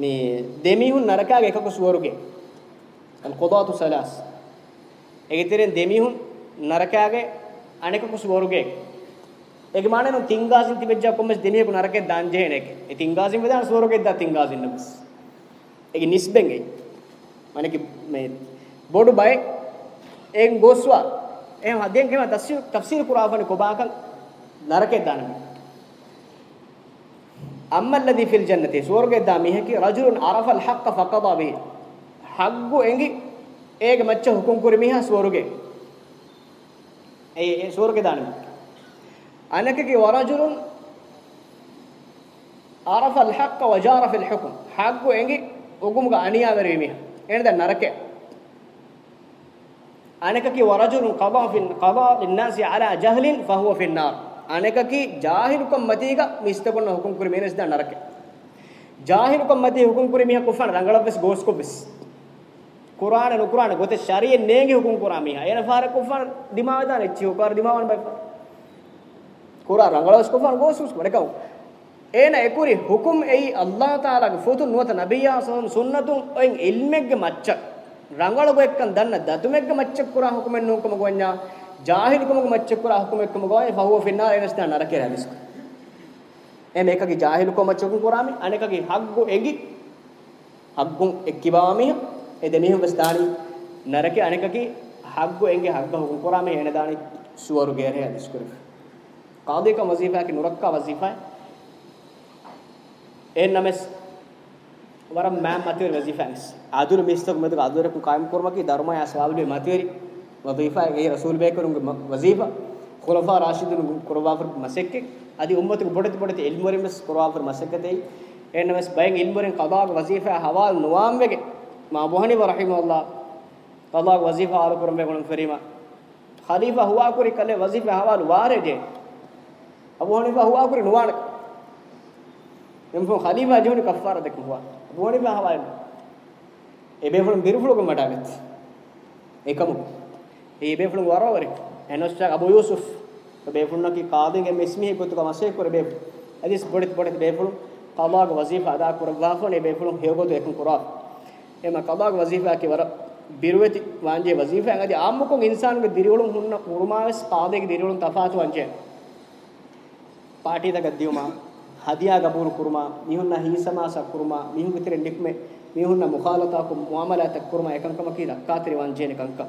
මේ දෙමිහුන් නරකාගේ එකක සුවරුගේ අල් ඛදාතු සලාස් ඒකතරෙන් දෙමිහුන් නරකාගේ අනෙකක සුවරුගේ ඒකේ මානේ නු තිංගාසින් තිබෙච්ච කොම්මස් දෙමිහු නරකේ දාන්ජේන එක ඒ තිංගාසින් වදාන සුවරුගේ දා තිංගාසින් නබස් ඒක නිස්බෙන් ඒ మనకి బోడు by ఏం గోస్వా ఏం అధ్యయం కేమ తస్సు తఫ్సీర్ కురాఫని కుబాకల్ నరకే దానం అమ్మ అల్లది ఫిల్ జన్నతి స్వర్గే దామిహకి రజులున్ అరఫ అల్ హక్క ఫకదా బిహి హగ్గు ఎంగి ఏగ మచ్చ హుకుం కురిమిహ స్వర్గే ఏ ఏ స్వర్గే దానం అనకకి వరజులున్ అరఫ అల్ హక్క వజార ఫిల్ హుకుం హగ్గు ఎంగి హుకుం గా అనియా వెరిమిహ එනද නරකේ අනකකි වරජුලුන් කබා ෆින් කබා ලින්නාසි අලා ජහලින් ෆහුව ෆින් නාර් අනකකි ජාහිරුකම් මතීග මිස්තකොන හුකුම් කුරි මේනස් දා නරකේ ජාහිරුකම් මතී හුකුම් කුරි මිහ කුෆාන රංගලබ්ස් ගෝස් කොබස් කුරාන නුකුරාන ගොත ශරිය නේගි හුකුම් කුරා මිහ එන ෆාර කුෆාන දිමාව දාන එච්චි හුකාර දිමාවන් බයි කුරා රංගලබ්ස් කුෆාන ගෝස් කුස් මරකව ඒන එකුරි හුකුම් එයි අල්ලාහ් තාලාගේ ෆොතු නුවත නබියා සොහම් සුන්නතුන් ඔයින් ඉල්මෙග්ග මච්ච රංගලගො එක්කන් දන්න දතුමෙග්ග මච්ච කුරා හුකුමෙන් නූකම ගොඤ්ඤා ජාහිලකම මච්ච කුරා හුකුමෙක්කම ගොයි ෆහුව ෆින්නා එනස්ත නරකේ රැලිස්කු එම එකගේ ජාහිලකම මච්ච කුරාමි අනෙකගේ හග්ගු එගි හග්ගුන් එක්කිබාමිය එදෙමිහුග ස්ථානි නරකේ අනෙකගේ හග්ගු එන්ගේ හග්ග හුකුම් කුරාමි එන දානි සුවරු ගේරේ අදිස්කුරි කාදේක වසීෆා කි නුරක්කා වසීෆා එන්නමස් වරම් මෑම් මතවරි වසීෆාන්ස් ආදුර මිස්තක මතක ආදුර කු قائم කරමකි ධර්මය අස්වාබුලේ මතවරි වදීෆා ඒ රසූල් බේකරුගේ වසීෆා ખુલફા રાશિદુન කරවාફર මසෙක්කේ আদি උම්මතක බොඩති බොඩති ඉල්මුරිමස් කරවාෆර මසෙක්කතේ එන්නමස් බයෙන් ඉල්මුරින් කදාග වසීෆා හවාල් නුවාම් වෙගේ මා බොහනි වරහිමල්ලා කදාග වසීෆා ආර කරමේ ගොණ ෆරීමා ખલીෆා හුවා කුරි කලේ වසීෆා හවාල් වාරේජේ අබු හනිෆා හුවා කුරි නුවාණක එම්ෆොන් ඛලීෆා ජෝනි කෆාර දෙක හුවා දුවනි බා හවල් එබේ ෆොන් බිරුෆුල ගො මඩාගත් එකමු එබේ ෆොන් වරවරි එනොස්ටා අබු යූසුෆ් එබේ ෆොන් නකි කාදෙන් එම් ඉස්මිහි කොත් කො මසේ කොර බේ අදිස් බොඩිත් බොඩිත් බේ ෆොන් කමාග වසීෆා අදා කරවා ෆොන් එබේ ෆොන් හේගොත එකම් කරා එම කමාග වසීෆා කි වර බිරුවති වාන්ජේ වසීෆා අදි ආම්මුකොන් ඉන්සානුගේ දිරිවලුන් හුන්න උරුමාවස් කාදේගේ දිරිවලුන් තෆාතු වංජේ පාටි දක දියුමා ಹದಿಯಾ ಗಬೂಲು ಕುರ್ಮ ಮಿಹುನ್ನ ಹೀಸಮಾಸ ಕುರ್ಮ ಮಿಹುನ್ ಗಿತ್ರೆ ನಿಕ್ಮೆ ಮಿಹುನ್ನ ಮುಖಾಲತಾ ಕು ಮುಆಮಲಾತ ಕುರ್ಮ ಏಕಂ ಕಮಕಿ ರಕ್ಕಾತ್ರಿ ವಂಜೇನೆ ಕಂಕ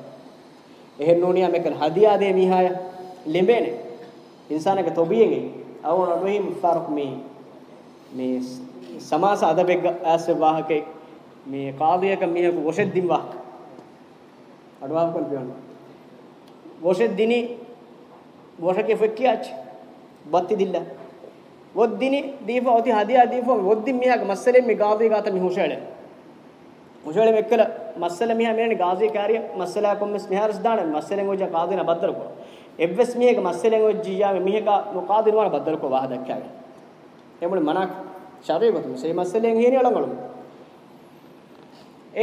එහෙන් නෝනියා මේකල් හදියා දේ මිහාය ලිඹේනේ ඉන්සානක තොබියෙගේ අවෝ නොහිම් ෆර්ක් මේ මේ සමාස අදබෙග් ඇස්සේ වාහකේ මේ කාදියක මිහක වොෂෙද්දින් වාහක අඩවාම් කල් පියන්න වොෂෙද්දිනි වොෂකේ ෆෙක්කියාච් බත්ති දිල්ලා ವೊದ್ದಿನಿ ದೀಫ ಒತಿ ಹದಿಯಾ ದೀಫ ವೊದ್ದಿ ಮಿಹಾಗ ಮಸ್ಸಲೆ ಮಿ ಗಾಜಿ ಗಾತ ಮಿ ಹುಷೇಳೆ ಹುಷೇಳೆ ಮೆಕ್ಕಲ ಮಸ್ಸಲೆ ಮಿಹಾ ಮೇನೆ ಗಾಜಿ ಕಾರ್ಯ ಮಸ್ಸಲ ಕೊಮ್ಮಸ್ ಮಿಹಾರಸ್ ದಾಣ ಮಸ್ಸಲೆ ಗೋಜ ಗಾದಿನ ಬದ್ದರ ಕೊ ಎವ್ವೆಸ್ ಮಿಹೆಗ ಮಸ್ಸಲೆ ಗೋಜಿಯಾ ಮಿಹೆಗ ಮುಕಾದಿನ ವಾಣ ಬದ್ದರ ಕೊ ವಾಹ ದಕ್ಕಾಗ ಎಮುಣ ಮನಕ್ ಶರೀ ಗೊತ್ತು ಸೇ ಮಸ್ಸಲೆ ಹೇನಿ ಅಳಂಗಳು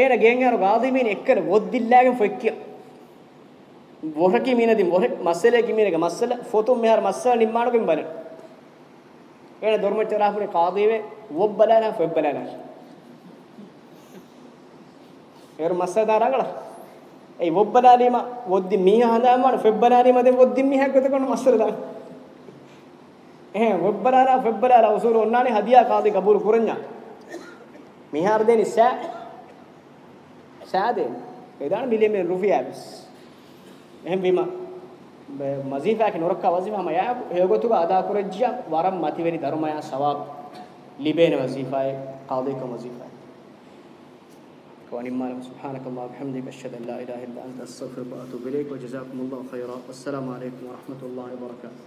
ಏನ ಗೇಂಗಾರು ಗಾದಿ ಮೀನ ಎಕ್ಕಲ ವೊದ್ದಿಲ್ಲಾಗೆ ಫೊಕ್ಕಿಯ ವೊಹಕಿ ಮೀನದಿ ವೊಹಕ್ ಮಸ್ಸಲೆ ಕಿ ಮೀನಗ ಮಸ್ಸಲ ಫೋತು ಮಿಹಾರ ಮಸ್ಸಲ ನಿಮ್ಮಾಣಗೆ ಬರೆ ಏನ ಧರ್ಮಚರಾಪುರಿ ಕಾದಿವೆ ಒಬ್ಬಲನ ಫೆಬ್ಬಲನ ಏರ್ ಮಸದಾರಗಳ ඒ වොබ්බලාලිම වොද්දි මීහ හඳාමන ෆෙබ්බලාලිම දෙ වොද්දි මීහක් වෙතකොන මස්සර දාන එහේ වොබ්බලාලා ෆෙබ්බලාලා උසුරු ඔන්නානේ හදියා කාදේ කබුරු කුරඤ්ඤා මීහාර දෙනි සෑ සෑ දෙනි ඒ දාන මිලියන් රුපියල්ස් එහෙන් බීමා مزيفة كن وركا وظيفة ما يعب هيجو تبا أدا كورجيا وارم ماتي بني دارما يا سواب لبين وظيفة قاضي كم وظيفة كوني مالك سبحانك الله وبحمدك أشهد أن لا إله إلا أنت أستغفرك وأتوب إليك وجزاكم الله خيرا والسلام عليكم ورحمة الله وبركاته